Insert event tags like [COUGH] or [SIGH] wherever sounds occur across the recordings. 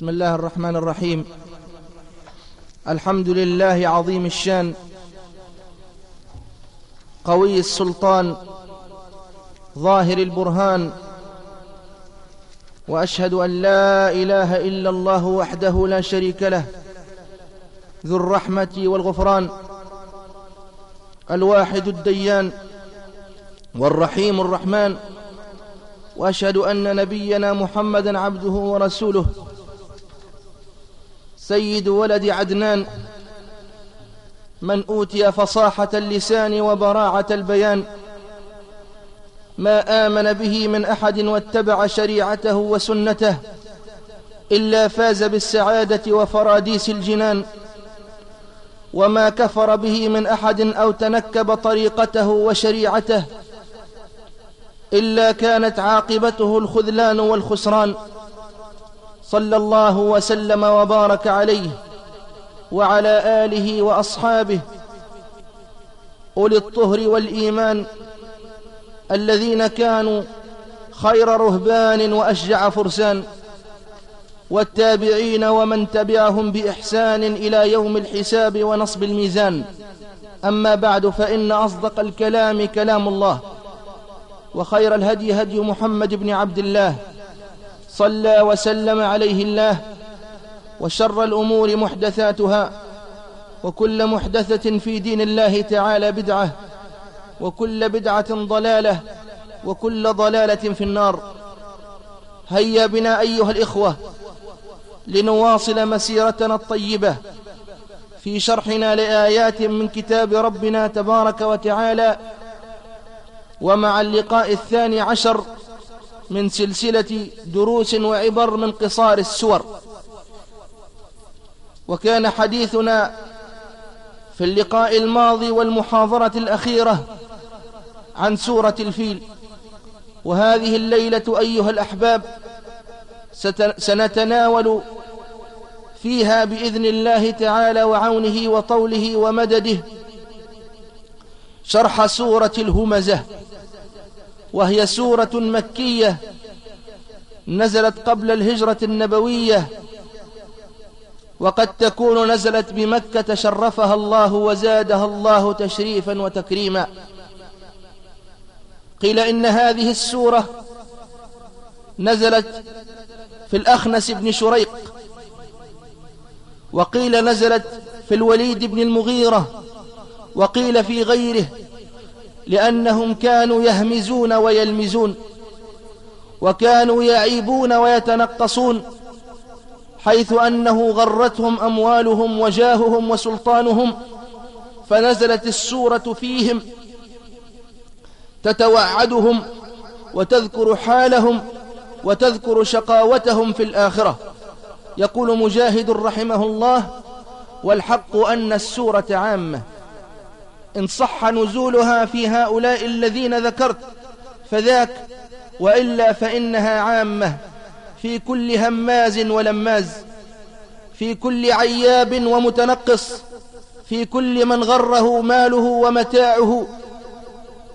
بسم الله الرحمن الرحيم. الحمد لله عظيم الشان. قوي السلطان. ظاهر البرهان. وأشهد أن لا إله إلا الله وحده لا شريك له. ذو الرحمة والغفران. الواحد الديان. والرحيم الرحمن. وأشهد أن نبينا محمدا عبده ورسوله. سيد ولد عدنان من أوتي فصاحة اللسان وبراعة البيان ما آمن به من أحد واتبع شريعته وسنته إلا فاز بالسعادة وفراديس الجنان وما كفر به من أحد أو تنكب طريقته وشريعته إلا كانت عاقبته الخذلان والخسران. صلى الله وسلم وبارك عليه وعلى آله وأصحابه أولي الطهر والإيمان الذين كانوا خير رهبان وأشجع فرسان والتابعين ومن تبعهم بإحسان إلى يوم الحساب ونصب الميزان. أما بعد فإن أصدق الكلام كلام الله وخير الهدي هدي محمد بن عبد الله صلى وسلم عليه الله وشر الأمور محدثاتها وكل محدثة في دين الله تعالى بدعة وكل بدعة ضلالة وكل ضلالة في النار. هيا بنا أيها الإخوة لنواصل مسيرتنا الطيبة في شرحنا لآيات من كتاب ربنا تبارك وتعالى ومع اللقاء الثاني عشر من سلسلة دروس وعبر من قصار السور. وكان حديثنا في اللقاء الماضي والمحاضرة الأخيرة عن سورة الفيل. وهذه الليلة أيها الأحباب سنتناول فيها بإذن الله تعالى وعونه وطوله ومدده شرح سورة الهمزة وهي سورة مكية نزلت قبل الهجرة النبوية وقد تكون نزلت بمكة شرفها الله وزادها الله تشريفا وتكريما. قيل إن هذه السورة نزلت في الأخنس بن شريق وقيل نزلت في الوليد بن المغيرة وقيل في غيره لأنهم كانوا يهمزون ويلمزون. وكانوا يعيبون ويتنقصون حيث أنه غرتهم أموالهم وجاههم وسلطانهم فنزلت السورة فيهم تتوعدهم وتذكر حالهم وتذكر شقاوتهم في الآخرة. يقول مجاهد رحمه الله والحق أن السورة عامة. إن صح نزولها في هؤلاء الذين ذكرت فذاك وإلا فإنها عامة في كل هماز ولماز في كل عياب ومتنقص في كل من غره ماله ومتاعه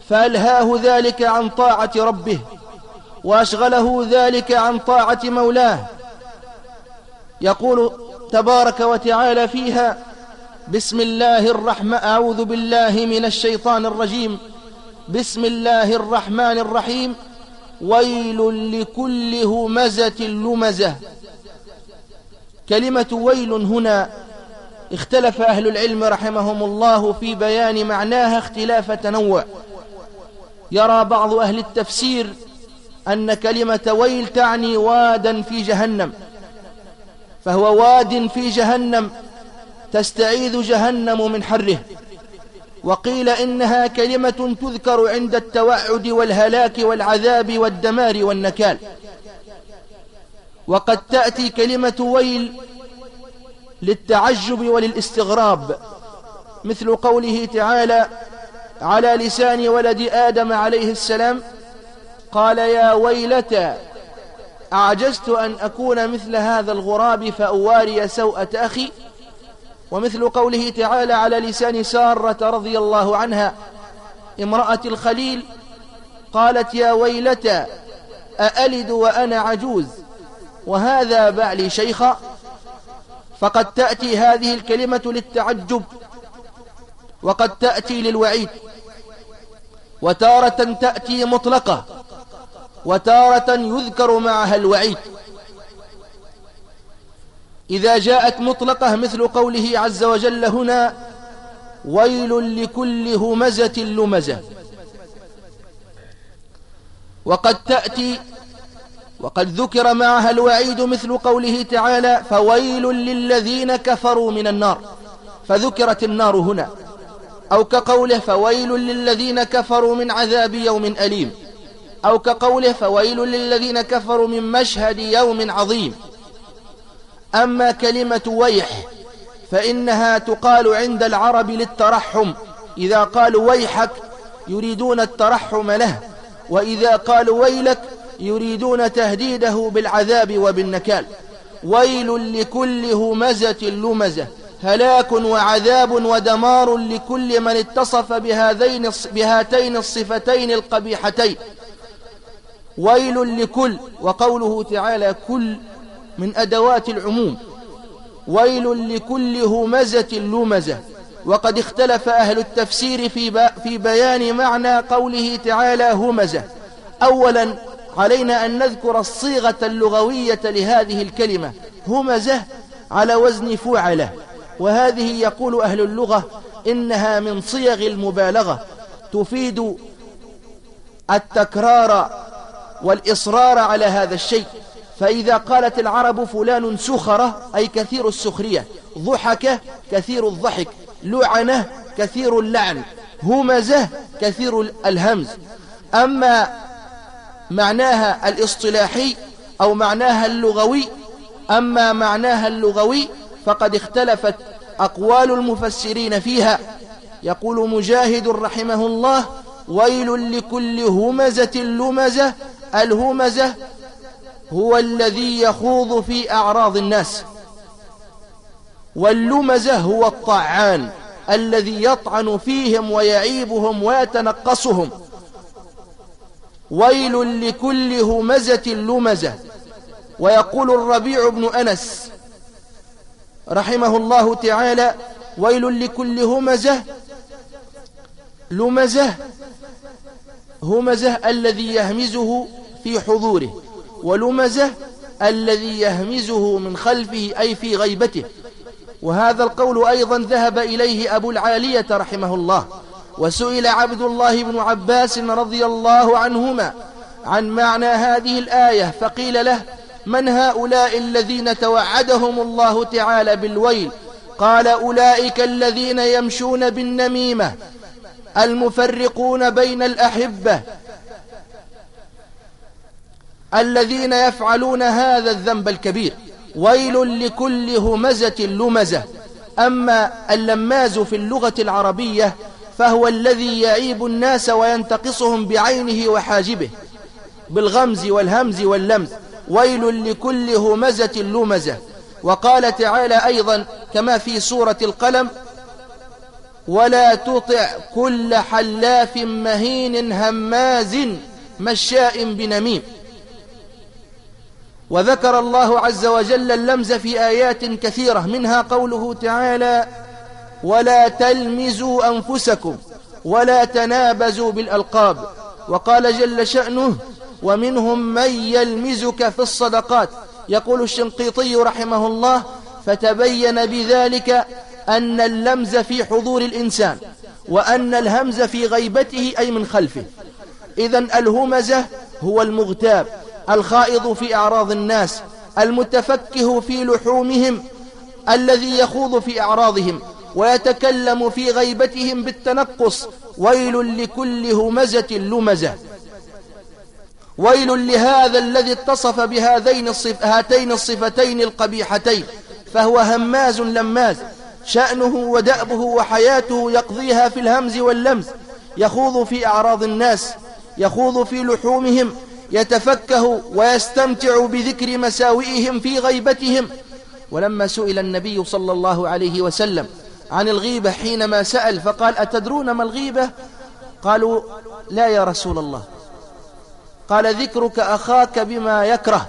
فألهاه ذلك عن طاعة ربه وأشغله ذلك عن طاعة مولاه. يقول تبارك وتعالى فيها بسم الله الرحمن أعوذ بالله من الشيطان الرجيم. بسم الله الرحمن الرحيم. ويل لكل همزة لمزة. كلمة ويل هنا اختلف أهل العلم رحمهم الله في بيان معناها اختلاف تنوع. يرى بعض أهل التفسير أن كلمة ويل تعني وادا في جهنم. فهو واد في جهنم تستعيذ جهنم من حره. وقيل إنها كلمة تذكر عند التوعد والهلاك والعذاب والدمار والنكال. وقد تأتي كلمة ويل للتعجب وللاستغراب مثل قوله تعالى على لسان ولد آدم عليه السلام قال يا ويلتى أعجزت أن أكون مثل هذا الغراب فأواري سوءة أخي ومثل قوله تعالى على لسان سارة رضي الله عنها امرأة الخليل قالت يا ويلتى أألد وأنا عجوز؟ وهذا بعلي شيخا فقد تأتي هذه الكلمة للتعجب وقد تأتي للوعيد. وتارة تأتي مطلقة وتارة يذكر معها الوعيد. إذا جاءت مطلقة مثل قوله عز وجل هنا ويل لكل همزة لمزة. وقد تأتي وقد ذكر معها الوعيد مثل قوله تعالى فويل للذين كفروا من النار. فذكرت النار هنا. أو كقوله فويل للذين كفروا من عذاب يوم أليم. أو كقوله فويل للذين كفروا من مشهد يوم عظيم. أما كلمة ويح فإنها تقال عند العرب للترحم. إذا قالوا ويحك يريدون الترحم له. وإذا قالوا ويلك يريدون تهديده بالعذاب وبالنكال. ويل لكل همزة لمزة هلاك وعذاب ودمار لكل من اتصف بهذين بهاتين الصفتين القبيحتين. ويل لكل وقوله تعالى كل من أدوات العموم. ويل لكل همزة لمزة وقد اختلف أهل التفسير في, في بيان معنى قوله تعالى همزة. أولا علينا أن نذكر الصيغة اللغوية لهذه الكلمة همزة على وزن فعله وهذه يقول أهل اللغة إنها من صيغ المبالغة. تفيد التكرار والإصرار على هذا الشيء. فإذا قالت العرب فلان سخرة أي كثير السخرية ضحك كثير الضحك لعنة كثير اللعن همزة كثير الهمز. أما معناها الاصطلاحي أو معناها اللغوي أما معناها اللغوي فقد اختلفت أقوال المفسرين فيها. يقول مجاهد رحمه الله ويل لكل همزة لمزة الهمزة هو الذي يخوض في أعراض الناس. واللمزة هو الطعان الذي يطعن فيهم ويعيبهم ويتنقصهم. ويل لكل همزة لمزة. ويقول الربيع بن أنس رحمه الله تعالى ويل لكل همزة لمزة. همزة الذي يهمزه في حضوره. ولمزه الذي يهمزه من خلفه أي في غيبته. وهذا القول أيضا ذهب إليه أبو العالية رحمه الله. وسئل عبد الله بن عباس رضي الله عنهما عن معنى هذه الآية فقيل له من هؤلاء الذين توعدهم الله تعالى بالويل؟ قال أولئك الذين يمشون بالنميمة المفرقون بين الأحبة الذين يفعلون هذا الذنب الكبير. ويل لكل همزة لمزة. أما اللماز في اللغة العربية فهو الذي يعيب الناس وينتقصهم بعينه وحاجبه. بالغمز والهمز واللمز. ويل لكل همزة لمزة. وقال تعالى أيضا كما في سورة القلم ولا تطع كل حلاف مهين هماز مشاء بنميم. وذكر الله عز وجل اللمز في آيات كثيرة منها قوله تعالى ولا تلمزوا أنفسكم ولا تنابزوا بالألقاب وقال جل شأنه ومنهم من يلمزك في الصدقات يقول الشنقيطي رحمه الله فتبين بذلك أن اللمز في حضور الإنسان وأن الهمز في غيبته أي من خلفه إذا الهمزة هو المغتاب. الخائض في أعراض الناس المتفكه في لحومهم الذي يخوض في أعراضهم ويتكلم في غيبتهم بالتنقص. ويل لكل همزة لمزة. ويل لهذا الذي اتصف بهذين الصف هاتين الصفتين القبيحتين. فهو هماز لماز. شأنه ودأبه وحياته يقضيها في الهمز واللمز. يخوض في أعراض الناس يخوض في لحومهم يتفكه ويستمتع بذكر مساوئهم في غيبتهم. ولما سئل النبي صلى الله عليه وسلم عن الغيبة حينما سأل فقال أتدرون ما الغيبة؟ قالوا لا يا رسول الله. قال ذكرك أخاك بما يكره.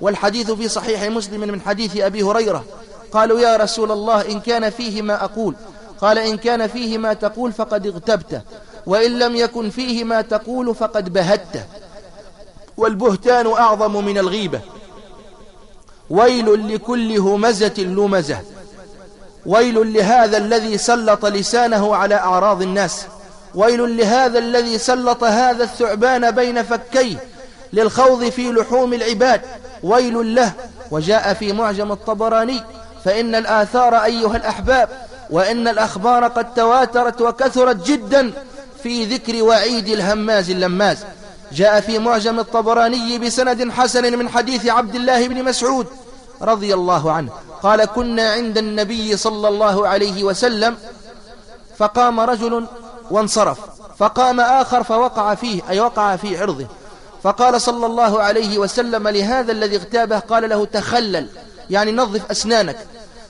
والحديث في صحيح مسلم من حديث أبي هريرة. قالوا يا رسول الله إن كان فيه ما أقول. قال إن كان فيه ما تقول فقد اغتبته. وإن لم يكن فيه ما تقول فقد بهته والبهتان أعظم من الغيبة. ويل لكل همزة لمزة. ويل لهذا الذي سلط لسانه على أعراض الناس. ويل لهذا الذي سلط هذا الثعبان بين فكيه للخوض في لحوم العباد. ويل له وجاء في معجم الطبراني فإن الآثار أيها الأحباب وإن الأخبار قد تواترت وكثرت جدا. في ذكر وعيد الهماز اللماز. جاء في معجم الطبراني بسند حسن من حديث عبد الله بن مسعود رضي الله عنه. قال كنا عند النبي صلى الله عليه وسلم فقام رجل وانصرف. فقام آخر فوقع فيه أي وقع في عرضه. فقال صلى الله عليه وسلم لهذا الذي اغتابه قال له تخلل يعني نظف أسنانك.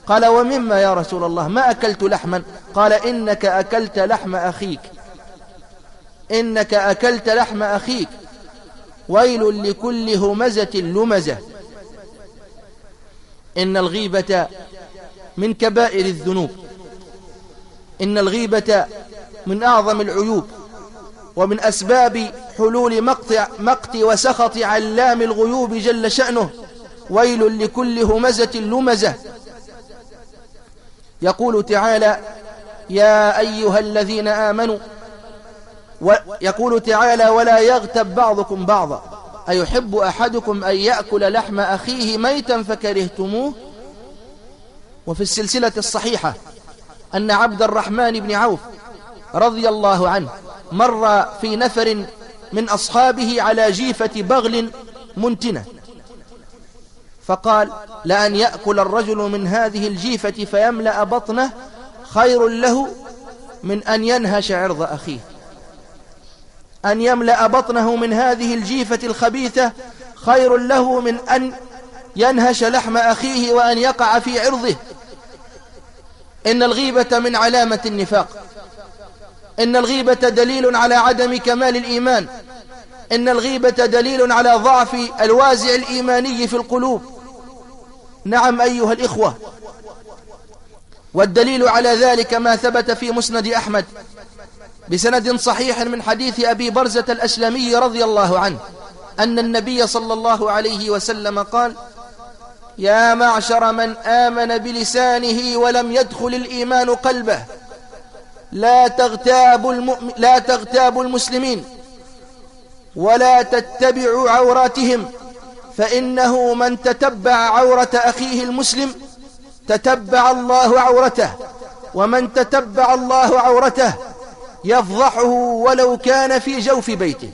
قال ومما يا رسول الله ما أكلت لحما؟ قال إنك أكلت لحم أخيك. إنك أكلت لحم أخيك. ويل لكل همزة لمزة. إن الغيبة من كبائر الذنوب. إن الغيبة من أعظم العيوب. ومن أسباب حلول مقت, مقت وسخط علام الغيوب جل شأنه. ويل لكل همزة لمزة. يقول تعالى يا أيها الذين آمنوا ويقول تعالى ولا يغتب بعضكم بعضا. أيحب أحدكم أن يأكل لحم أخيه ميتا فكرهتموه؟ وفي السلسلة الصحيحة أن عبد الرحمن بن عوف رضي الله عنه مر في نفر من أصحابه على جيفة بغل منتنة. فقال لأن يأكل الرجل من هذه الجيفة فيملأ بطنه خير له من أن ينهش عرض أخيه. أن يملأ بطنه من هذه الجيفة الخبيثة خير له من أن ينهش لحم أخيه وأن يقع في عرضه. إن الغيبة من علامة النفاق. إن الغيبة دليل على عدم كمال الإيمان. إن الغيبة دليل على ضعف الوازع الإيماني في القلوب. نعم أيها الإخوة. والدليل على ذلك ما ثبت في مسند أحمد. بسند صحيح من حديث أبي برزة الأسلمي رضي الله عنه أن النبي صلى الله عليه وسلم قال يا معشر من آمن بلسانه ولم يدخل الإيمان قلبه لا تغتاب, المؤمن لا تغتاب المسلمين ولا تتبعوا عوراتهم فإنه من تتبع عورة أخيه المسلم تتبع الله عورته ومن تتبع الله عورته يفضحه ولو كان في جوف بيته.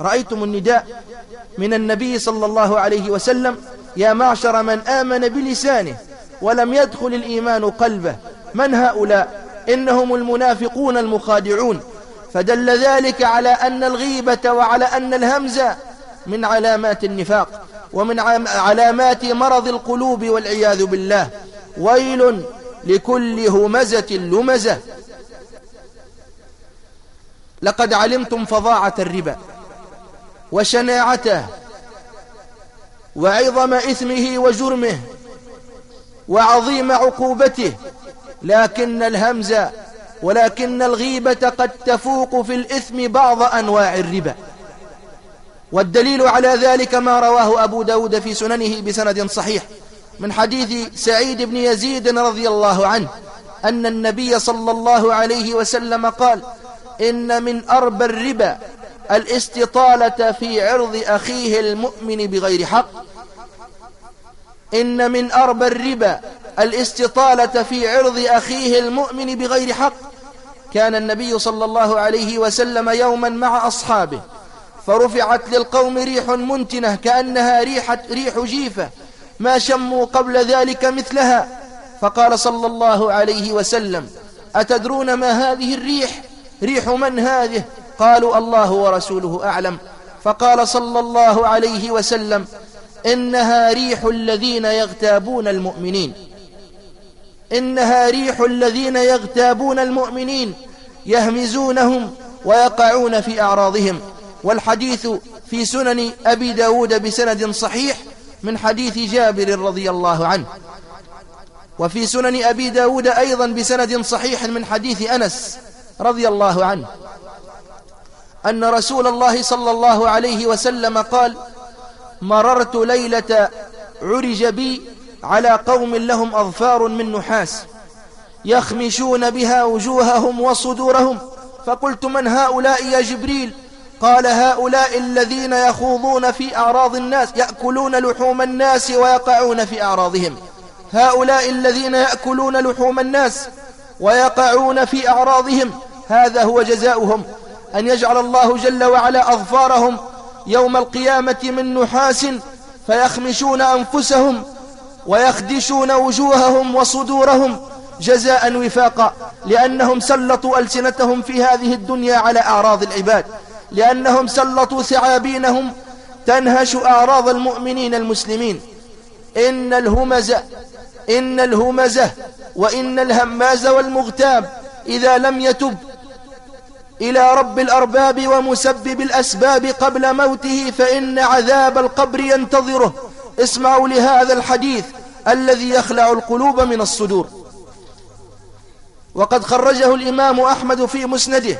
رأيتم النداء من النبي صلى الله عليه وسلم يا معشر من آمن بلسانه ولم يدخل الإيمان قلبه من هؤلاء؟ إنهم المنافقون المخادعون. فدل ذلك على أن الغيبة وعلى أن الهمزة من علامات النفاق ومن علامات مرض القلوب والعياذ بالله. ويل لكل همزة لمزة. لقد علمتم فظاعة الربا وشناعته وعظم إثمه وجرمه وعظيم عقوبته لكن الهمزة ولكن الغيبة قد تفوق في الإثم بعض أنواع الربا. والدليل على ذلك ما رواه أبو داود في سننه بسند صحيح من حديث سعيد بن يزيد رضي الله عنه أن النبي صلى الله عليه وسلم قال إن من أربى الربا الاستطالة في عرض أخيه المؤمن بغير حق. إن من أربى الربا الاستطالة في عرض أخيه المؤمن بغير حق. كان النبي صلى الله عليه وسلم يوما مع أصحابه فرفعت للقوم ريح منتنة كأنها ريحة ريح جيفة ما شموا قبل ذلك مثلها. فقال صلى الله عليه وسلم أتدرون ما هذه الريح؟ ريح من هذه؟ قالوا الله ورسوله أعلم. فقال صلى الله عليه وسلم إنها ريح الذين يغتابون المؤمنين. إنها ريح الذين يغتابون المؤمنين يهمزونهم ويقعون في أعراضهم. والحديث في سنن أبي داود بسند صحيح من حديث جابر رضي الله عنه. وفي سنن أبي داود أيضا بسند صحيح من حديث أنس. رضي الله عنه. أن رسول الله صلى الله عليه وسلم قال مررت ليلة عرج بي على قوم لهم أظفار من نحاس يخمشون بها وجوههم وصدورهم. فقلت من هؤلاء يا جبريل؟ قال هؤلاء الذين يخوضون في أعراض الناس يأكلون لحوم الناس ويقعون في أعراضهم. هؤلاء الذين يأكلون لحوم الناس ويقعون في أعراضهم هذا هو جزاؤهم أن يجعل الله جل وعلا أظفارهم يوم القيامة من نحاس فيخمشون أنفسهم ويخدشون وجوههم وصدورهم جزاء وفاقا لأنهم سلطوا ألسنتهم في هذه الدنيا على أعراض العباد لأنهم سلطوا ثعابينهم تنهش أعراض المؤمنين المسلمين. إن الهمزة إن الهمزة وإن الهماز والمغتاب إذا لم يتب إلى رب الأرباب ومسبب الأسباب قبل موته فإن عذاب القبر ينتظره. اسمعوا لهذا الحديث الذي يخلع القلوب من الصدور. وقد خرجه الإمام أحمد في مسنده.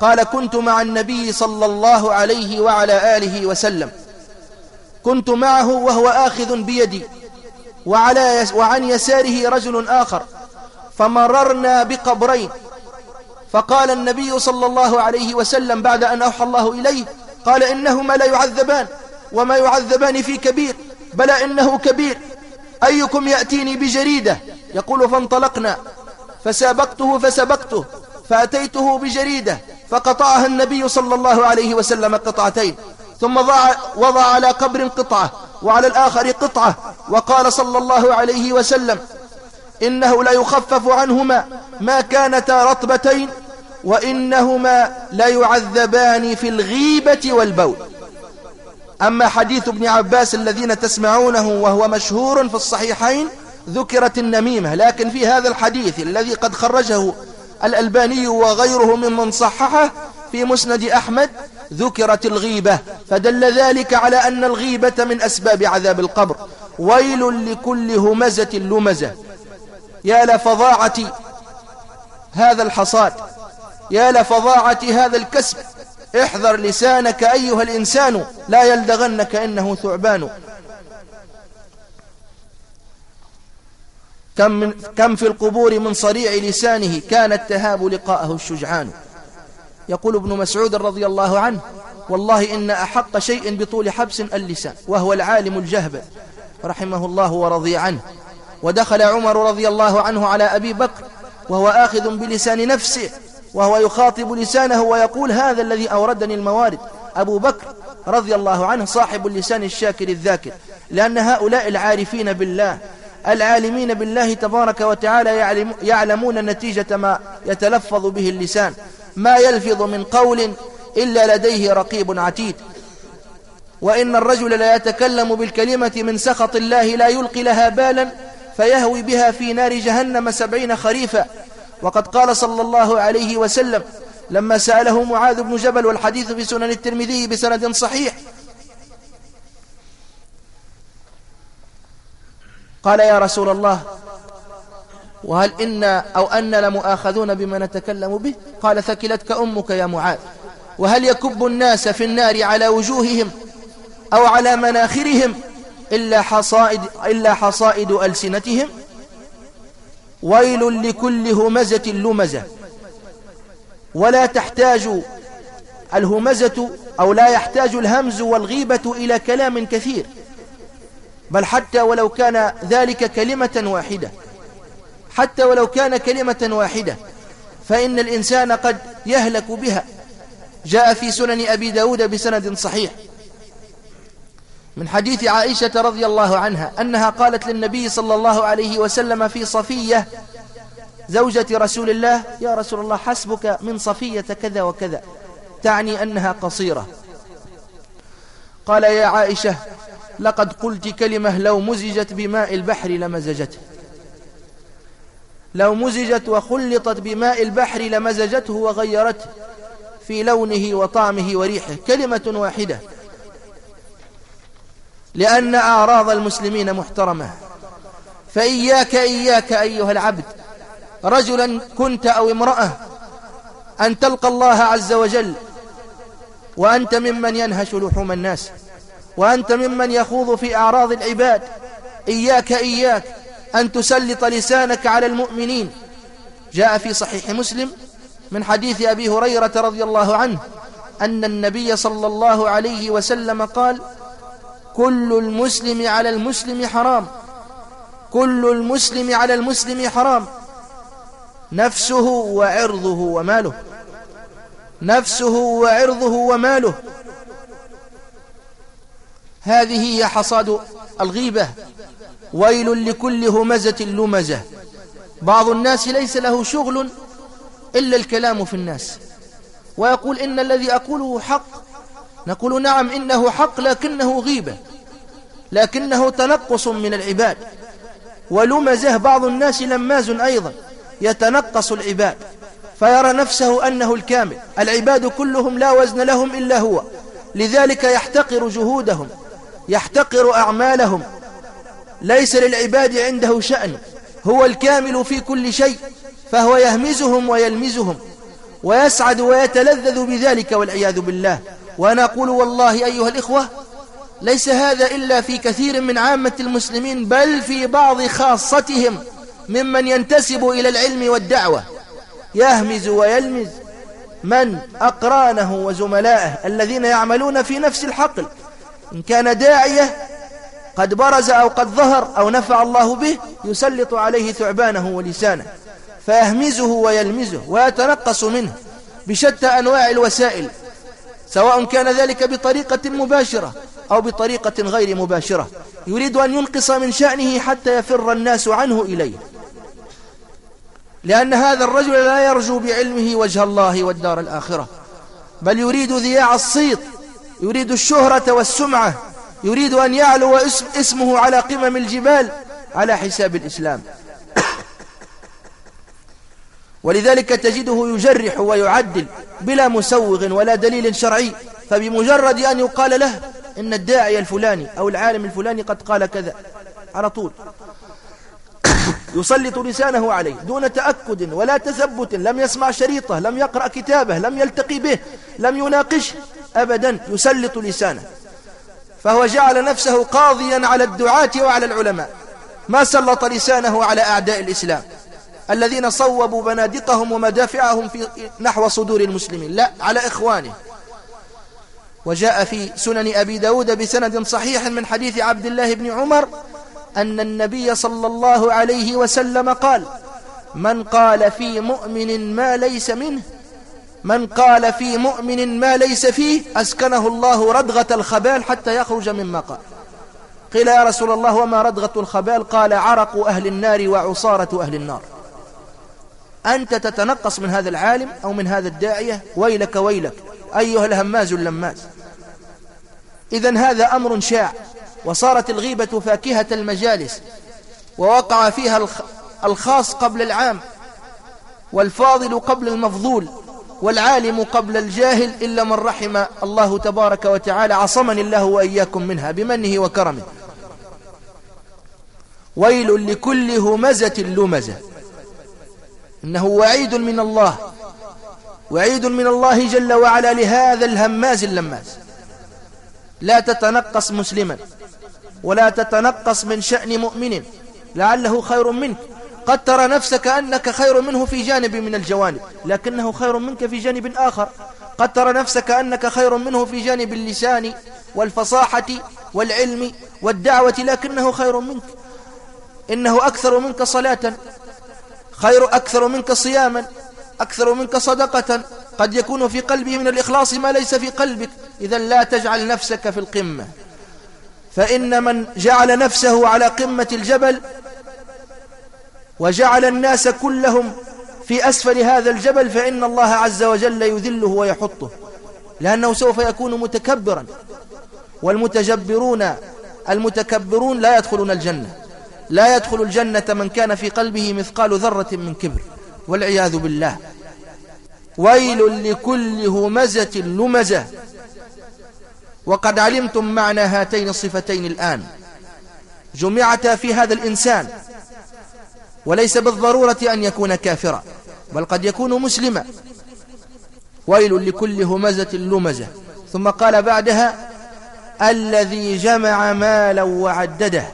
قال كنت مع النبي صلى الله عليه وعلى آله وسلم. كنت معه وهو آخذ بيدي. وعلى وعن يساره رجل آخر فمررنا بقبرين. فقال النبي صلى الله عليه وسلم بعد أن أوحى الله إليه قال إنهما لا يعذبان وما يعذبان في كبير بلى إنه كبير. أيكم يأتيني بجريدة؟ يقول فانطلقنا. فسابقته فسبقته. فأتيته بجريدة فقطعها النبي صلى الله عليه وسلم قطعتين. ثم ضع وضع على قبر قطعة. وعلى الآخر قطعة. وقال صلى الله عليه وسلم إنه لا يخفف عنهما ما كانتا رطبتين وإنهما لا يعذبان في الغيبة والبول. أما حديث ابن عباس الذين تسمعونه وهو مشهور في الصحيحين ذكرت النميمة. لكن في هذا الحديث الذي قد خرجه الألباني وغيره ممن صححه في مسند أحمد ذكرت الغيبة فدل ذلك على أن الغيبة من أسباب عذاب القبر. ويل لكل همزة لمزة. يا لفظاعة هذا الحصاد يا لفظاعة هذا الكسب. احذر لسانك أيها الإنسان لا يلدغنك إنه ثعبان. كم, من كم في القبور من صريع لسانه كانت تهاب لقاءه الشجعان. يقول ابن مسعود رضي الله عنه والله إن أحق شيء بطول حبس اللسان وهو العالم الجهبل رحمه الله ورضي عنه. ودخل عمر رضي الله عنه على أبي بكر وهو آخذ بلسان نفسه وهو يخاطب لسانه ويقول هذا الذي أوردني الموارد. أبو بكر رضي الله عنه صاحب اللسان الشاكر الذاكر لأن هؤلاء العارفين بالله العالمين بالله تبارك وتعالى يعلمون نتيجة ما يتلفظ به اللسان. ما يلفظ من قول إلا لديه رقيب عتيد. وإن الرجل لا يتكلم بالكلمة من سخط الله لا يلقي لها بالا فيهوي بها في نار جهنم سبعين خريفا. وقد قال صلى الله عليه وسلم لما سأله معاذ بن جبل والحديث في سنن الترمذي بسند صحيح. قال يا رسول الله وهل إنا أو أن لمؤاخذون بما نتكلم به؟ قال ثكلتك أمك يا معاذ. وهل يكب الناس في النار على وجوههم أو على مناخرهم إلا حصائد, إلا حصائد ألسنتهم؟ ويل لكل همزة لمزة. ولا تحتاج الهمزة أو لا يحتاج الهمز والغيبة إلى كلام كثير. بل حتى ولو كان ذلك كلمة واحدة. حتى ولو كان كلمة واحدة فإن الإنسان قد يهلك بها. جاء في سنن أبي داود بسند صحيح. من حديث عائشة رضي الله عنها أنها قالت للنبي صلى الله عليه وسلم في صفية زوجة رسول الله يا رسول الله حسبك من صفية كذا وكذا تعني أنها قصيرة. قال يا عائشة لقد قلت كلمة لو مزجت بماء البحر لمزجته. لو مزجت وخلطت بماء البحر لمزجته وغيرته في لونه وطعمه وريحه. كلمة واحدة. لأن أعراض المسلمين محترمة. فإياك إياك أيها العبد. رجلا كنت أو امرأة. أن تلقى الله عز وجل. وأنت ممن ينهش لحوم الناس. وأنت ممن يخوض في أعراض العباد. إياك إياك. أن تسلط لسانك على المؤمنين. جاء في صحيح مسلم من حديث أبي هريرة رضي الله عنه أن النبي صلى الله عليه وسلم قال كل المسلم على المسلم حرام. كل المسلم على المسلم حرام. نفسه وعرضه وماله. نفسه وعرضه وماله. هذه هي حصاد الغيبة. ويل لكل همزة لمزة. بعض الناس ليس له شغل إلا الكلام في الناس. ويقول إن الذي أقوله حق. نقول نعم إنه حق لكنه غيبة لكنه تنقص من العباد. ولمزة بعض الناس لماز أيضا. يتنقص العباد. فيرى نفسه أنه الكامل. العباد كلهم لا وزن لهم إلا هو. لذلك يحتقر جهودهم. يحتقر أعمالهم. ليس للعباد عنده شأن هو الكامل في كل شيء فهو يهمزهم ويلمزهم ويسعد ويتلذذ بذلك والعياذ بالله. وأنا أقول والله أيها الإخوة ليس هذا إلا في كثير من عامة المسلمين بل في بعض خاصتهم ممن ينتسب إلى العلم والدعوة. يهمز ويلمز من أقرانه وزملائه الذين يعملون في نفس الحقل. إن كان داعية قد برز أو قد ظهر أو نفع الله به يسلط عليه ثعبانه ولسانه فيهمزه ويلمزه ويتنقص منه بشتى أنواع الوسائل سواء كان ذلك بطريقة مباشرة أو بطريقة غير مباشرة يريد أن ينقص من شأنه حتى يفر الناس عنه إليه. لأن هذا الرجل لا يرجو بعلمه وجه الله والدار الآخرة بل يريد ذياع الصيت يريد الشهرة والسمعة يريد أن يعلو اسمه على قمم الجبال على حساب الإسلام. [COUGHS] ولذلك تجده يجرح ويعدل بلا مسوغ ولا دليل شرعي فبمجرد أن يقال له إن الداعي الفلاني أو العالم الفلاني قد قال كذا على طول. [COUGHS] يسلط لسانه عليه دون تأكد ولا تثبت لم يسمع شريطه لم يقرأ كتابه لم يلتقي به لم يناقشه أبدا يسلط لسانه. فهو جعل نفسه قاضيا على الدعاة وعلى العلماء. ما سلط لسانه على أعداء الإسلام. الذين صوبوا بنادقهم ومدافعهم في نحو صدور المسلمين. لا على إخوانه. وجاء في سنن أبي داود بسند صحيح من حديث عبد الله بن عمر أن النبي صلى الله عليه وسلم قال من قال في مؤمن ما ليس منه من قال في مؤمن ما ليس فيه أسكنه الله ردغة الخبال حتى يخرج مما قال. قيل يا رسول الله وما ردغة الخبال؟ قال عرق أهل النار وعصارة أهل النار. أنت تتنقص من هذا العالم أو من هذا الداعية؟ ويلك ويلك أيها الهماز اللماز. إذا هذا أمر شاع وصارت الغيبة فاكهة المجالس ووقع فيها الخاص قبل العام والفاضل قبل المفضول. والعالم قبل الجاهل إلا من رحم الله تبارك وتعالى عصمني الله وإياكم منها بمنه وكرمه. ويل لكل همزة لمزة. إنه وعيد من الله وعيد من الله جل وعلا لهذا الهماز اللماز. لا تتنقص مسلما ولا تتنقص من شأن مؤمن لعله خير منك. قد ترى نفسك أنك خير منه في جانب من الجوانب لكنه خير منك في جانب آخر. قد ترى نفسك أنك خير منه في جانب اللسان والفصاحة والعلم والدعوة لكنه خير منك. إنه أكثر منك صلاة خير أكثر منك صياما أكثر منك صدقة. قد يكون في قلبه من الإخلاص ما ليس في قلبك. إذا لا تجعل نفسك في القمة. فإن من جعل نفسه على قمة الجبل وجعل الناس كلهم في أسفل هذا الجبل فإن الله عز وجل يذله ويحطه لأنه سوف يكون متكبرا. والمتجبرون المتكبرون لا يدخلون الجنة. لا يدخل الجنة من كان في قلبه مثقال ذرة من كبر والعياذ بالله. ويل لكل همزة لمزة. وقد علمتم معنى هاتين الصفتين الآن. جمعتا في هذا الإنسان. وليس بالضرورة أن يكون كافرا بل قد يكون مسلما. ويل لكل همزة لمزة. ثم قال بعدها الذي جمع مالا وعدده.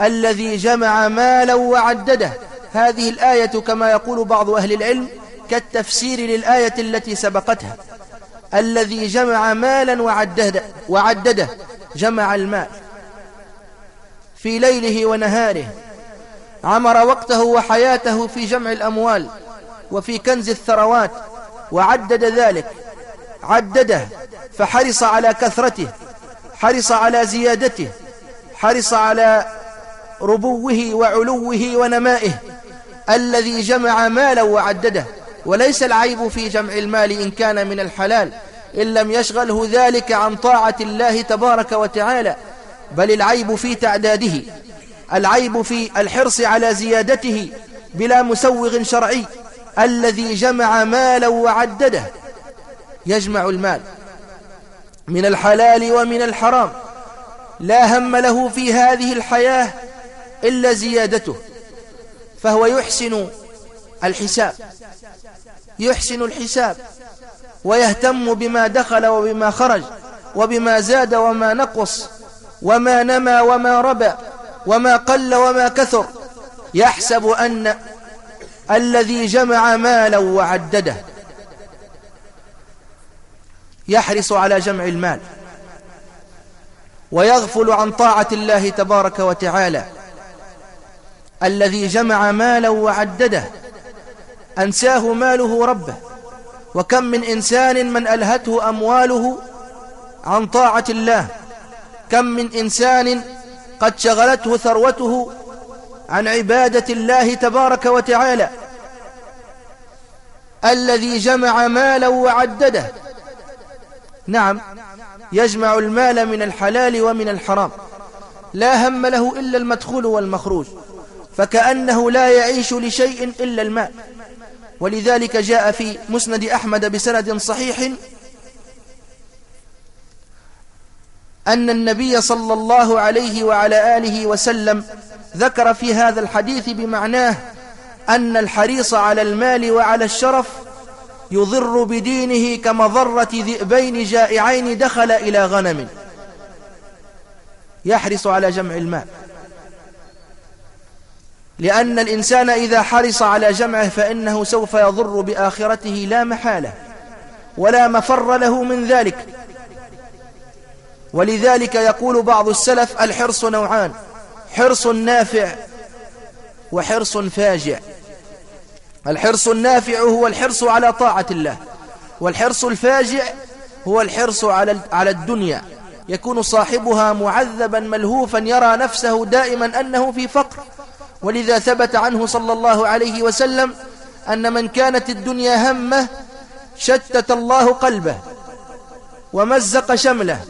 الذي جمع مالا وعدده. هذه الآية كما يقول بعض أهل العلم كالتفسير للآية التي سبقتها. الذي جمع مالا وعدده, وعدده جمع المال في ليله ونهاره. عمر وقته وحياته في جمع الأموال وفي كنز الثروات وعدد ذلك عدده فحرص على كثرته حرص على زيادته حرص على ربوه وعلوه ونمائه الذي جمع مالا وعدده. وليس العيب في جمع المال إن كان من الحلال إن لم يشغله ذلك عن طاعة الله تبارك وتعالى بل العيب في تعداده. العيب في الحرص على زيادته بلا مسوغ شرعي الذي جمع مالا وعدده. يجمع المال من الحلال ومن الحرام. لا هم له في هذه الحياة إلا زيادته. فهو يحسن الحساب. يحسن الحساب. ويهتم بما دخل وبما خرج وبما زاد وما نقص وما نمى وما ربى وما قل وما كثر. يحسب أن الذي جمع مالا وعدده يحرص على جمع المال ويغفل عن طاعة الله تبارك وتعالى. الذي جمع مالا وعدده أنساه ماله ربه. وكم من إنسان من ألهته أمواله عن طاعة الله. كم من إنسان قد شغلته ثروته عن عبادة الله تبارك وتعالى. الذي جمع مالا وعدده. نعم يجمع المال من الحلال ومن الحرام. لا هم له إلا المدخول والمخروج. فكأنه لا يعيش لشيء إلا الماء ولذلك جاء في مسند أحمد بسند صحيح أن النبي صلى الله عليه وعلى آله وسلم ذكر في هذا الحديث بمعناه أن الحريص على المال وعلى الشرف يضر بدينه كمضرة ذئبين جائعين دخل إلى غنم. يحرص على جمع المال. لأن الإنسان إذا حرص على جمعه فإنه سوف يضر بآخرته لا محالة ولا مفر له من ذلك. ولذلك يقول بعض السلف الحرص نوعان حرص نافع وحرص فاجع. الحرص النافع هو الحرص على طاعة الله والحرص الفاجع هو الحرص على على الدنيا. يكون صاحبها معذبا ملهوفا يرى نفسه دائما أنه في فقر. ولذا ثبت عنه صلى الله عليه وسلم أن من كانت الدنيا همة شتت الله قلبه ومزق شمله.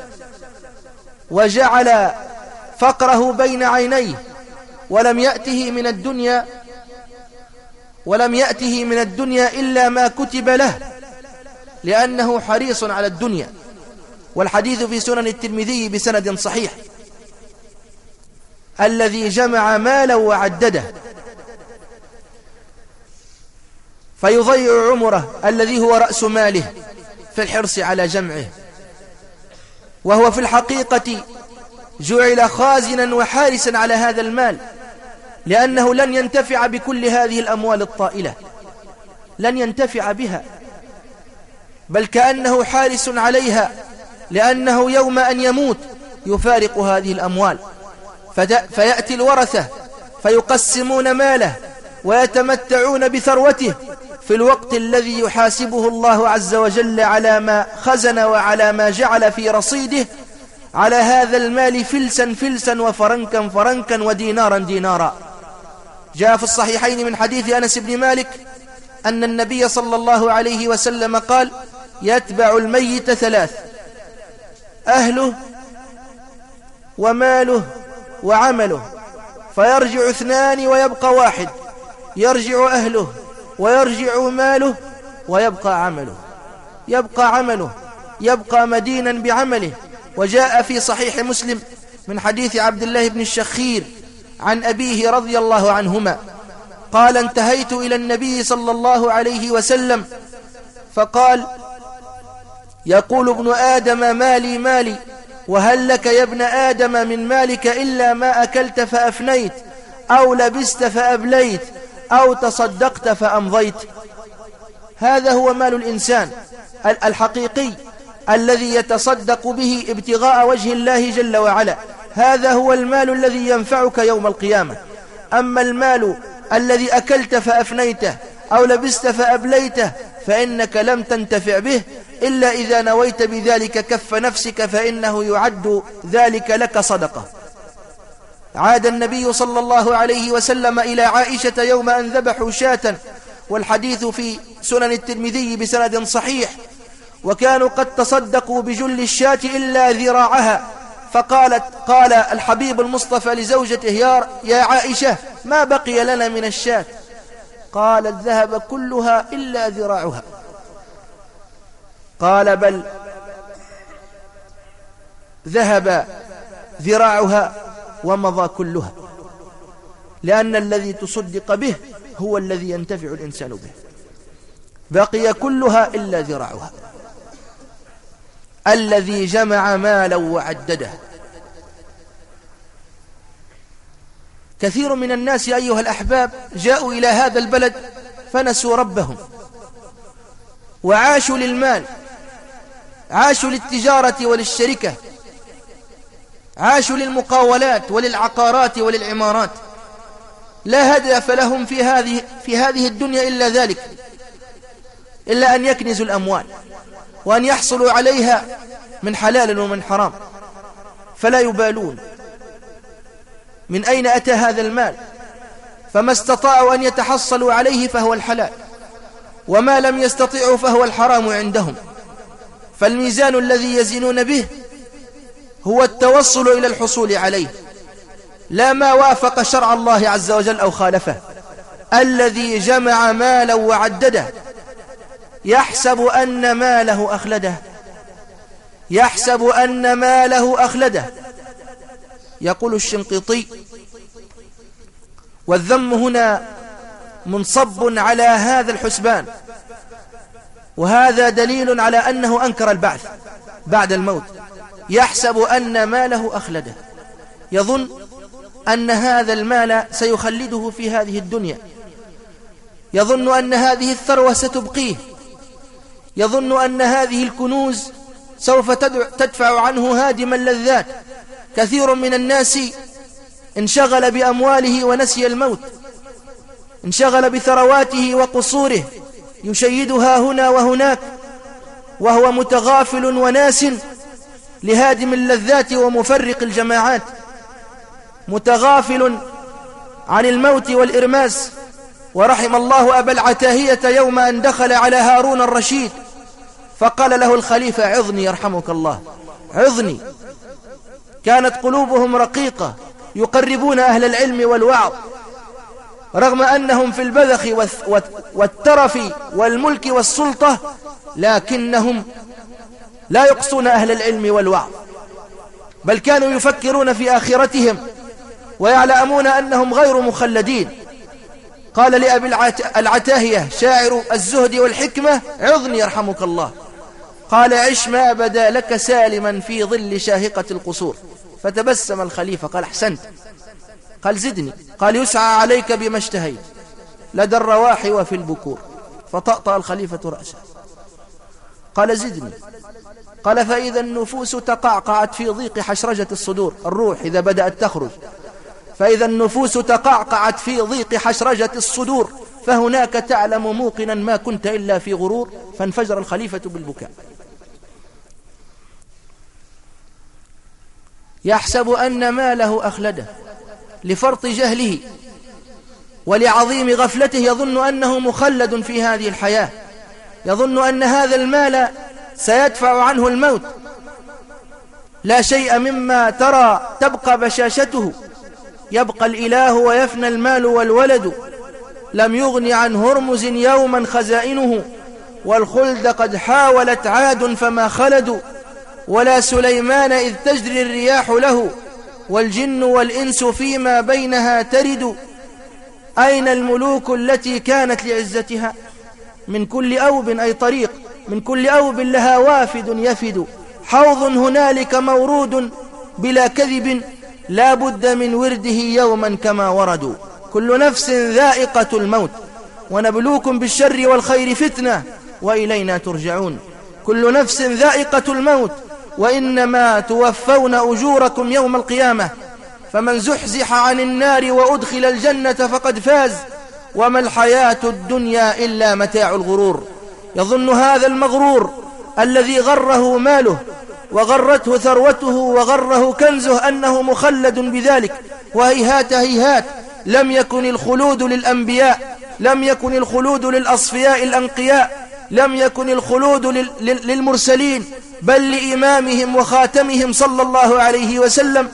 وجعل فقره بين عينيه ولم يأته من الدنيا ولم يأته من الدنيا إلا ما كتب له لأنه حريص على الدنيا. والحديث في سنن الترمذي بسند صحيح. الذي جمع مالا وعدده. فيضيع عمره الذي هو رأس ماله في الحرص على جمعه. وهو في الحقيقة جعل خازنا وحارسا على هذا المال لأنه لن ينتفع بكل هذه الأموال الطائلة لن ينتفع بها بل كأنه حارس عليها لأنه يوم أن يموت يفارق هذه الأموال فيأتي الورثة فيقسمون ماله ويتمتعون بثروته في الوقت الذي يحاسبه الله عز وجل على ما خزن وعلى ما جعل في رصيده على هذا المال فلسا فلسا وفرنكا فرنكا ودينارا دينارا. جاء في الصحيحين من حديث أنس بن مالك أن النبي صلى الله عليه وسلم قال يتبع الميت ثلاث أهله وماله وعمله فيرجع اثنان ويبقى واحد يرجع أهله ويرجع ماله ويبقى عمله. يبقى عمله يبقى مدينا بعمله. وجاء في صحيح مسلم من حديث عبد الله بن الشخير عن أبيه رضي الله عنهما. قال انتهيت إلى النبي صلى الله عليه وسلم. فقال يقول ابن آدم مالي مالي وهل لك يا ابن آدم من مالك إلا ما أكلت فأفنيت أو لبست فأبليت أو تصدقت فأمضيت. هذا هو مال الإنسان الحقيقي الذي يتصدق به ابتغاء وجه الله جل وعلا. هذا هو المال الذي ينفعك يوم القيامة. أما المال الذي أكلت فأفنيته أو لبست فأبليته فإنك لم تنتفع به إلا إذا نويت بذلك كف نفسك فإنه يعد ذلك لك صدقة. عاد النبي صلى الله عليه وسلم إلى عائشة يوم أن ذبحوا شاة والحديث في سنن الترمذي بسند صحيح وكانوا قد تصدقوا بجل الشاة إلا ذراعها فقالت قال الحبيب المصطفى لزوجته يا, يا عائشة ما بقي لنا من الشاة؟ قالت ذهب كلها إلا ذراعها. قال بل ذهب ذراعها ومضى كلها. لأن الذي تصدق به هو الذي ينتفع الإنسان به. بقي كلها إلا ذراعها. الذي جمع مالا وعدده. كثير من الناس أيها الأحباب جاءوا إلى هذا البلد فنسوا ربهم. وعاشوا للمال. عاشوا للتجارة وللشركة. عاشوا للمقاولات وللعقارات وللعمارات. لا هدف لهم في هذه في هذه الدنيا إلا ذلك إلا أن يكنزوا الأموال وأن يحصلوا عليها من حلال ومن حرام. فلا يبالون. من أين أتى هذا المال؟ فما استطاعوا أن يتحصلوا عليه فهو الحلال وما لم يستطيعوا فهو الحرام عندهم. فالميزان الذي يزنون به هو التوصل إلى الحصول عليه. لا ما وافق شرع الله عز وجل أو خالفه. الذي جمع مالا وعدده. يحسب أن ماله أخلده. يحسب أن ماله أخلده. يقول الشنقيطي والذم هنا منصب على هذا الحسبان. وهذا دليل على أنه أنكر البعث بعد الموت. يحسب أن ماله أخلده. يظن أن هذا المال سيخلده في هذه الدنيا. يظن أن هذه الثروة ستبقيه. يظن أن هذه الكنوز سوف تدفع عنه هادم اللذات. كثير من الناس انشغل بأمواله ونسي الموت. انشغل بثرواته وقصوره. يشيدها هنا وهناك. وهو متغافل وناس لهادم اللذات ومفرق الجماعات متغافل عن الموت والإرماس ورحم الله أبا العتاهية يوم أن دخل على هارون الرشيد فقال له الخليفة عظني يرحمك الله عظني. كانت قلوبهم رقيقة يقربون أهل العلم والوعظ رغم أنهم في البذخ والترف والملك والسلطة لكنهم لا يقصون أهل العلم والوعظ بل كانوا يفكرون في آخرتهم ويعلمون أنهم غير مخلدين. قال لأبي العتاهية شاعر الزهد والحكمة عظني يرحمك الله. قال عش ما بدا لك سالما في ظل شاهقة القصور. فتبسم الخليفة قال أحسنت. قال زدني. قال يسعى عليك بما اشتهيت. لدى الرواح وفي البكور. فطأطأ الخليفة رأسه. قال زدني. قال فإذا النفوس تقعقعت في ضيق حشرجة الصدور الروح إذا بدأت تخرج. فإذا النفوس تقعقعت في ضيق حشرجة الصدور فهناك تعلم موقنا ما كنت إلا في غرور فانفجر الخليفة بالبكاء. يحسب أن ماله أخلده لفرط جهله ولعظيم غفلته يظن أنه مخلد في هذه الحياة. يظن أن هذا المال سيدفع عنه الموت. لا شيء مما ترى تبقى بشاشته. يبقى الإله ويفنى المال والولد. لم يغن عن هرمز يوما خزائنه. والخلد قد حاولت عاد فما خلدوا ولا سليمان إذ تجري الرياح له. والجن والإنس فيما بينها ترد. أين الملوك التي كانت لعزتها؟ من كل أوب أي طريق. من كل أوب لها وافد يفد. حوض هنالك مورود بلا كذب لا بد من ورده يوما كما وردوا كل نفس ذائقة الموت. ونبلوكم بالشر والخير فتنة وإلينا ترجعون. كل نفس ذائقة الموت. وإنما توفون أجوركم يوم القيامة. فمن زحزح عن النار وأدخل الجنة فقد فاز. وما الحياة الدنيا إلا متاع الغرور. يظن هذا المغرور الذي غره ماله وغرته ثروته وغره كنزه أنه مخلد بذلك. وهيهات هيهات. لم يكن الخلود للأنبياء لم يكن الخلود للأصفياء الأنقياء لم يكن الخلود للمرسلين بل لإمامهم وخاتمهم صلى الله عليه وسلم.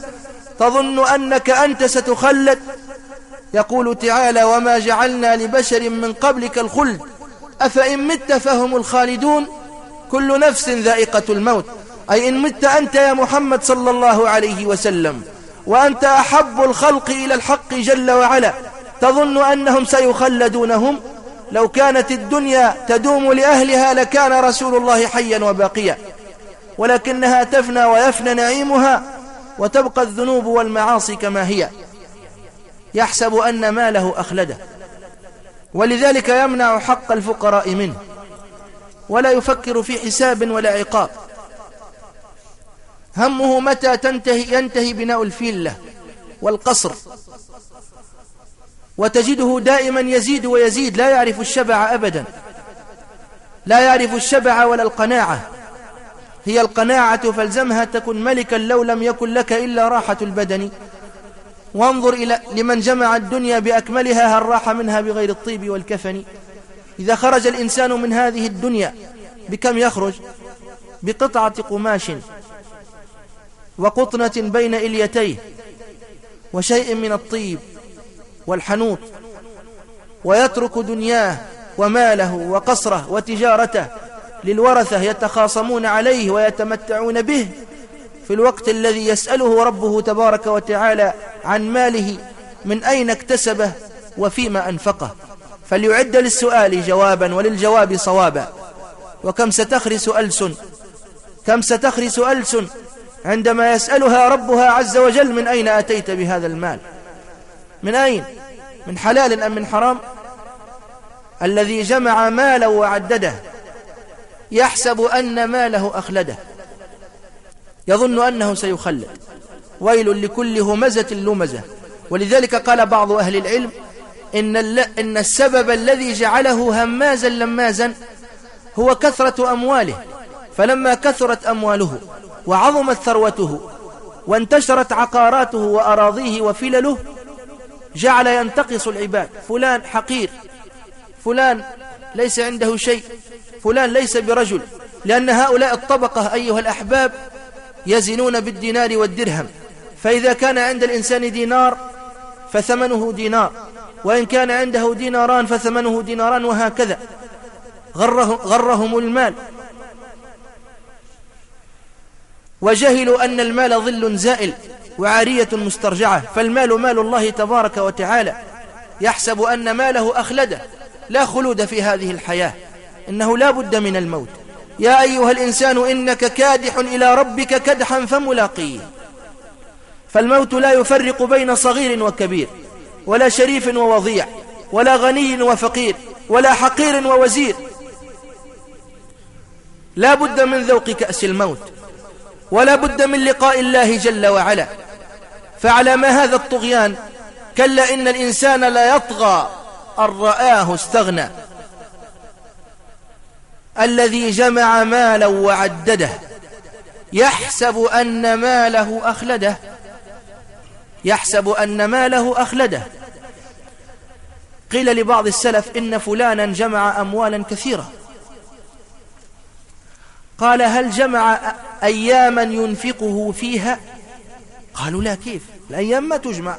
تظن أنك أنت ستخلد؟ يقول تعالى وما جعلنا لبشر من قبلك الخلد أفإن مت فهم الخالدون؟ كل نفس ذائقة الموت. أي إن مت أنت يا محمد صلى الله عليه وسلم وأنت أحب الخلق إلى الحق جل وعلا تظن أنهم سيخلدونهم؟ لو كانت الدنيا تدوم لأهلها لكان رسول الله حيا وباقيا. ولكنها تفنى ويفنى نعيمها وتبقى الذنوب والمعاصي كما هي. يحسب أن ماله أخلده. ولذلك يمنع حق الفقراء منه ولا يفكر في حساب ولا عقاب. همه متى تنتهي؟ ينتهي بناء الفيلة والقصر. وتجده دائما يزيد ويزيد لا يعرف الشبع أبدا. لا يعرف الشبع ولا القناعة. هي القناعة فالزمها تكن ملكا لو لم يكن لك إلا راحة البدن. وانظر إلى لمن جمع الدنيا بأكملها هل راح منها بغير الطيب والكفن؟ إذا خرج الإنسان من هذه الدنيا بكم يخرج؟ بقطعة قماش وقطنة بين إليتيه وشيء من الطيب والحنوط ويترك دنياه وماله وقصره وتجارته للورثة يتخاصمون عليه ويتمتعون به. في الوقت الذي يسأله ربه تبارك وتعالى عن ماله من أين اكتسبه وفيما أنفقه. فليعد للسؤال جوابا وللجواب صوابا. وكم ستخرس ألسن كم ستخرس ألسن عندما يسألها ربها عز وجل من أين أتيت بهذا المال؟ من أين؟ من حلال أم من حرام؟ الذي جمع مالا وعدده. يحسب أن ماله أخلده. يظن أنه سيخلد. ويل لكل همزة لمزة. ولذلك قال بعض أهل العلم إن, إن السبب الذي جعله همازا لمازا هو كثرة أمواله. فلما كثرت أمواله وعظمت ثروته وانتشرت عقاراته وأراضيه وفلله جعل ينتقص العباد. فلان حقير فلان ليس عنده شيء فلان ليس برجل. لأن هؤلاء الطبقة أيها الأحباب يزنون بالدينار والدرهم. فإذا كان عند الإنسان دينار فثمنه دينار وإن كان عنده ديناران فثمنه ديناران وهكذا. غره غرهم المال. وجهلوا أن المال ظل زائل وعارية مسترجعة. فالمال مال الله تبارك وتعالى. يحسب أن ماله أخلده. لا خلود في هذه الحياة. إنه لا بد من الموت. يا أيها الإنسان إنك كادح إلى ربك كدحا فملاقيه. فالموت لا يفرق بين صغير وكبير ولا شريف ووضيع ولا غني وفقير ولا حقير ووزير. لا بد من ذوق كأس الموت ولا بد من لقاء الله جل وعلا. فعلى ما هذا الطغيان كلا إن الإنسان لا يطغى أن رآه استغنى. الذي جمع مالا وعدده يحسب أن ماله أخلده يحسب أن ماله أخلده. قيل لبعض السلف إن فلانا جمع أموالا كثيرة. قال هل جمع أياما ينفقه فيها؟ قالوا لا كيف؟ الأيام ما تجمع.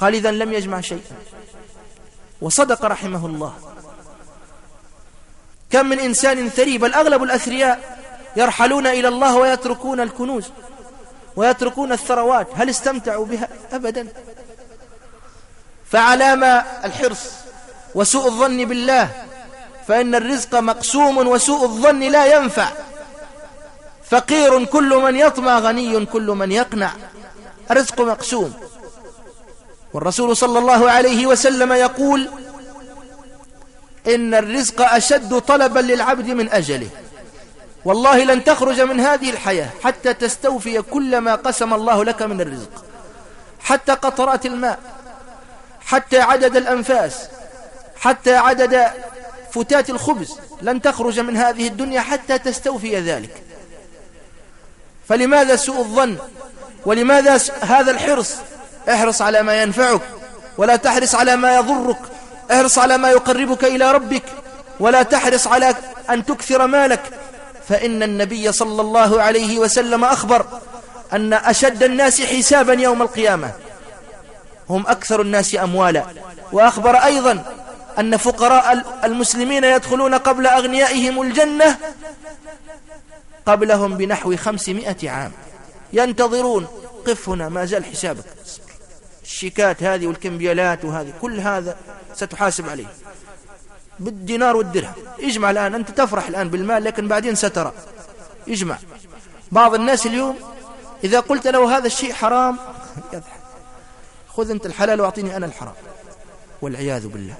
قال إذا لم يجمع شيئا. وصدق رحمه الله. كم من إنسان ثري بل أغلب الأثرياء يرحلون إلى الله ويتركون الكنوز ويتركون الثروات. هل استمتعوا بها؟ أبدا. فعلام الحرص وسوء الظن بالله فإن الرزق مقسوم وسوء الظن لا ينفع. فقير كل من يطمع غني كل من يقنع. الرزق مقسوم. والرسول صلى الله عليه وسلم يقول إن الرزق أشد طلبا للعبد من أجله. والله لن تخرج من هذه الحياة حتى تستوفي كل ما قسم الله لك من الرزق. حتى قطرات الماء حتى عدد الأنفاس حتى عدد فتات الخبز لن تخرج من هذه الدنيا حتى تستوفي ذلك. فلماذا سوء الظن؟ ولماذا هذا الحرص؟ احرص على ما ينفعك ولا تحرص على ما يضرك احرص على ما يقربك إلى ربك ولا تحرص على أن تكثر مالك. فإن النبي صلى الله عليه وسلم أخبر أن أشد الناس حسابا يوم القيامة. هم أكثر الناس أموالا. وأخبر أيضا أن فقراء المسلمين يدخلون قبل أغنيائهم الجنة قبلهم بنحو خمسمائة عام. ينتظرون قف هنا ما زال حسابك. الشيكات هذه والكمبيالات وهذه كل هذا ستحاسب عليه. بالدينار والدرهم. اجمع الآن أنت تفرح الآن بالمال لكن بعدين سترى. اجمع. بعض الناس اليوم إذا قلت له هذا الشيء حرام يضحك. خذ أنت الحلال وأعطيني أنا الحرام. والعياذ بالله.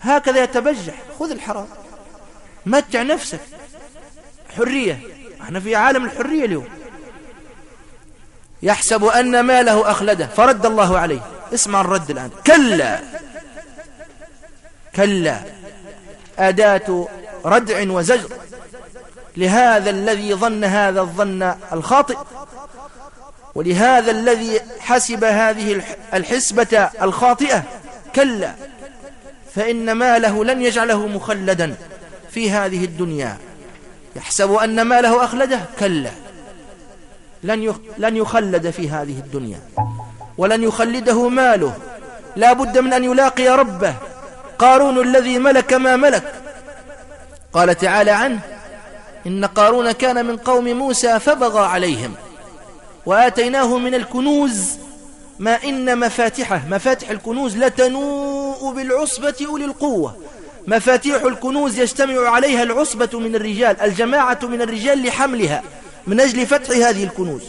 هكذا يتبجح. خذ الحرام. متع نفسك. حرية. إحنا في عالم الحرية اليوم. يحسب أن ماله أخلده. فرد الله عليه. اسمع الرد الآن. كلا. كلا. أداة ردع وزجر. لهذا الذي ظن هذا الظن الخاطئ. ولهذا الذي حسب هذه الحسبة الخاطئة. كلا. فإن ماله لن يجعله مخلدا في هذه الدنيا. يحسب أن ماله أخلده. كلا. لن لن يخلد في هذه الدنيا ولن يخلده ماله. لا بد من أن يلاقي ربه. قارون الذي ملك ما ملك. قال تعالى عنه إن قارون كان من قوم موسى فبغى عليهم وآتيناه من الكنوز ما إن مفاتحه مفاتح الكنوز لتنوء بالعصبة أولي القوة. مفاتيح الكنوز يجتمع عليها العصبة من الرجال الجماعة من الرجال لحملها. من أجل فتح هذه الكنوز.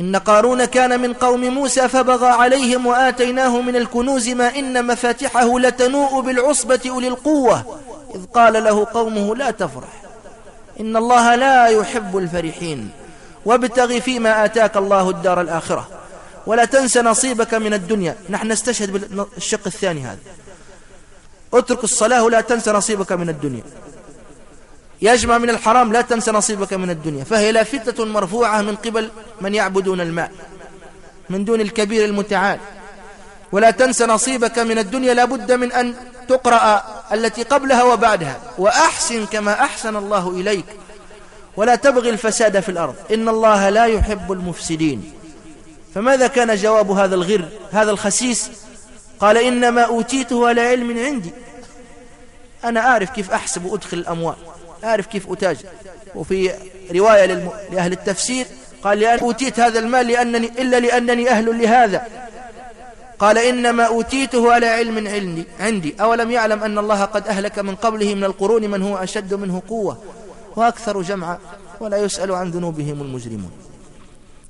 إن قارون كان من قوم موسى فبغى عليهم وآتيناه من الكنوز ما إن مفاتحه لتنوء بالعصبة أولي القوة. إذ قال له قومه لا تفرح. إن الله لا يحب الفرحين. وابتغ فيما آتاك الله الدار الآخرة. ولا تنس نصيبك من الدنيا. نحن نستشهد بالشق الثاني هذا. اترك الصلاة ولا تنس نصيبك من الدنيا. يجمع من الحرام لا تنس نصيبك من الدنيا. فهي لافتة مرفوعة من قبل من يعبدون الماء من دون الكبير المتعال. ولا تنس نصيبك من الدنيا لابد من أن تقرأ التي قبلها وبعدها. وأحسن كما أحسن الله إليك. ولا تبغي الفساد في الأرض. إن الله لا يحب المفسدين. فماذا كان جواب هذا الغر هذا الخسيس؟ قال إنما أوتيته على علم عندي. أنا أعرف كيف أحسب وأدخل الأموال. أعرف كيف أتاجر وفي رواية للم... لأهل التفسير قال لأن أوتيت هذا المال لأنني إلا لأنني أهل لهذا. قال إنما أوتيته على علم عندي عندي. أولم يعلم أن الله قد أهلك من قبله من القرون من هو أشد منه قوة وأكثر جمعا ولا يسأل عن ذنوبهم المجرمون.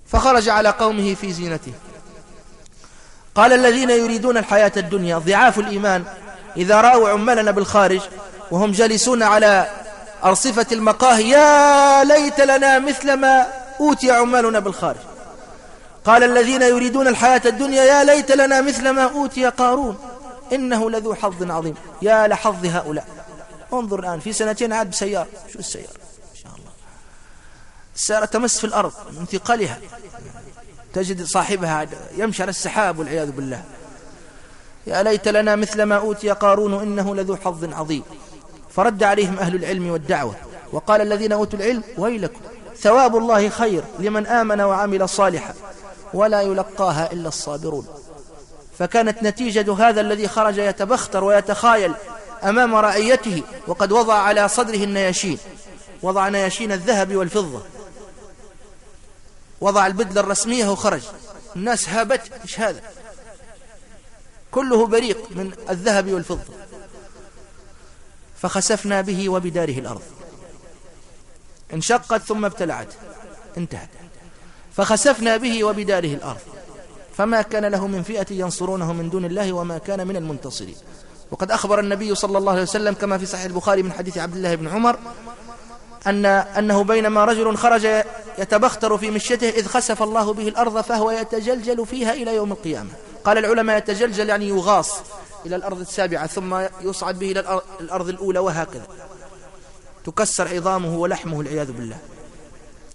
فخرج على قومه في زينته. قال الذين يريدون الحياة الدنيا ضعاف الإيمان إذا رأوا عمالنا بالخارج وهم جالسون على أرصفة المقاهي يا ليت لنا مثل ما أوتي عمالنا بالخارج. قال الذين يريدون الحياة الدنيا يا ليت لنا مثل ما أوتي قارون إنه لذو حظ عظيم. يا لحظ هؤلاء. انظر الآن في سنتين عاد بسيارة. شو السيارة؟ إن شاء الله. السيارة تمس في الأرض من ثقلها. تجد صاحبها يمشي على السحاب والعياذ بالله. يا ليت لنا مثل ما أوتي قارون إنه لذو حظ عظيم. فرد عليهم أهل العلم والدعوة وقال الذين أوتوا العلم ويلكم ثواب الله خير لمن آمن وعمل صالحا ولا يلقاها إلا الصابرون. فكانت نتيجة هذا الذي خرج يتبختر ويتخايل أمام رعيته وقد وضع على صدره النياشين وضع نياشين الذهب والفضة وضع البدلة الرسمية وخرج الناس هابت إيش هذا؟ كله بريق من الذهب والفضة. فخسفنا به وبداره الأرض. انشقت ثم ابتلعت. انتهت. فخسفنا به وبداره الأرض. فما كان له من فئة ينصرونه من دون الله وما كان من المنتصرين. وقد أخبر النبي صلى الله عليه وسلم كما في صحيح البخاري من حديث عبد الله بن عمر أن أنه بينما رجل خرج يتبختر في مشيته إذ خسف الله به الأرض فهو يتجلجل فيها إلى يوم القيامة. قال العلماء يتجلجل يعني يغاص. إلى الأرض السابعة ثم يصعد به إلى الأرض الأولى وهكذا. تكسر عظامه ولحمه العياذ بالله.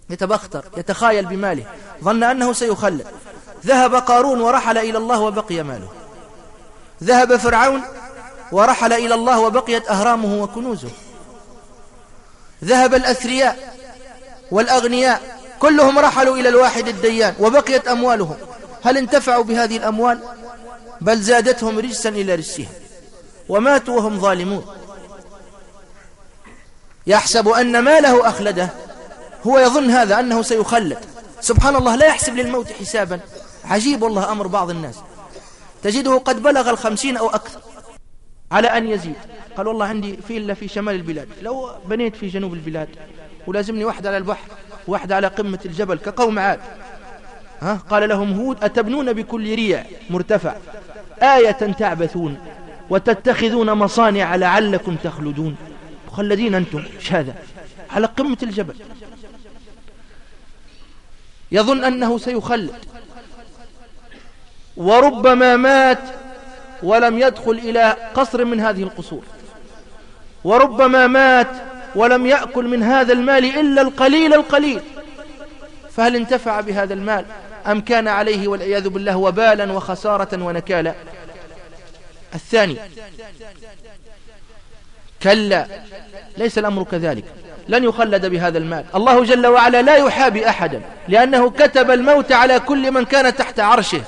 يتبختر يتخايل بماله. ظن أنه سيخلد. ذهب قارون ورحل إلى الله وبقي ماله. ذهب فرعون ورحل إلى الله وبقيت أهرامه وكنوزه. ذهب الأثرياء والأغنياء كلهم رحلوا إلى الواحد الديان وبقيت أموالهم. هل انتفعوا بهذه الأموال؟ بل زادتهم رجسا إلى رجسها وماتوا وهم ظالمون. يحسب أن ماله أخلده هو يظن هذا أنه سيخلد. سبحان الله لا يحسب للموت حسابا. عجيب والله أمر بعض الناس. تجده قد بلغ الخمسين أو أكثر على أن يزيد. قال والله عندي فيلا في شمال البلاد. لو بنيت في جنوب البلاد ولازمني واحد على البحر واحد على قمة الجبل كقوم عاد. ها؟ قال لهم هود أتبنون بكل ريع مرتفع. آية تعبثون وتتخذون مصانع لعلكم تخلدون. مخلدين أنتم إيش هذا؟ على قمة الجبل. يظن أنه سيخلد. وربما مات ولم يدخل إلى قصر من هذه القصور. وربما مات ولم يأكل من هذا المال إلا القليل القليل. فهل انتفع بهذا المال؟ أم كان عليه والعياذ بالله وبالا وخسارة ونكالا؟ الثاني كلا ليس الأمر كذلك. لن يخلد بهذا المال. الله جل وعلا لا يحابي أحدا لأنه كتب الموت على كل من كان تحت عرشه.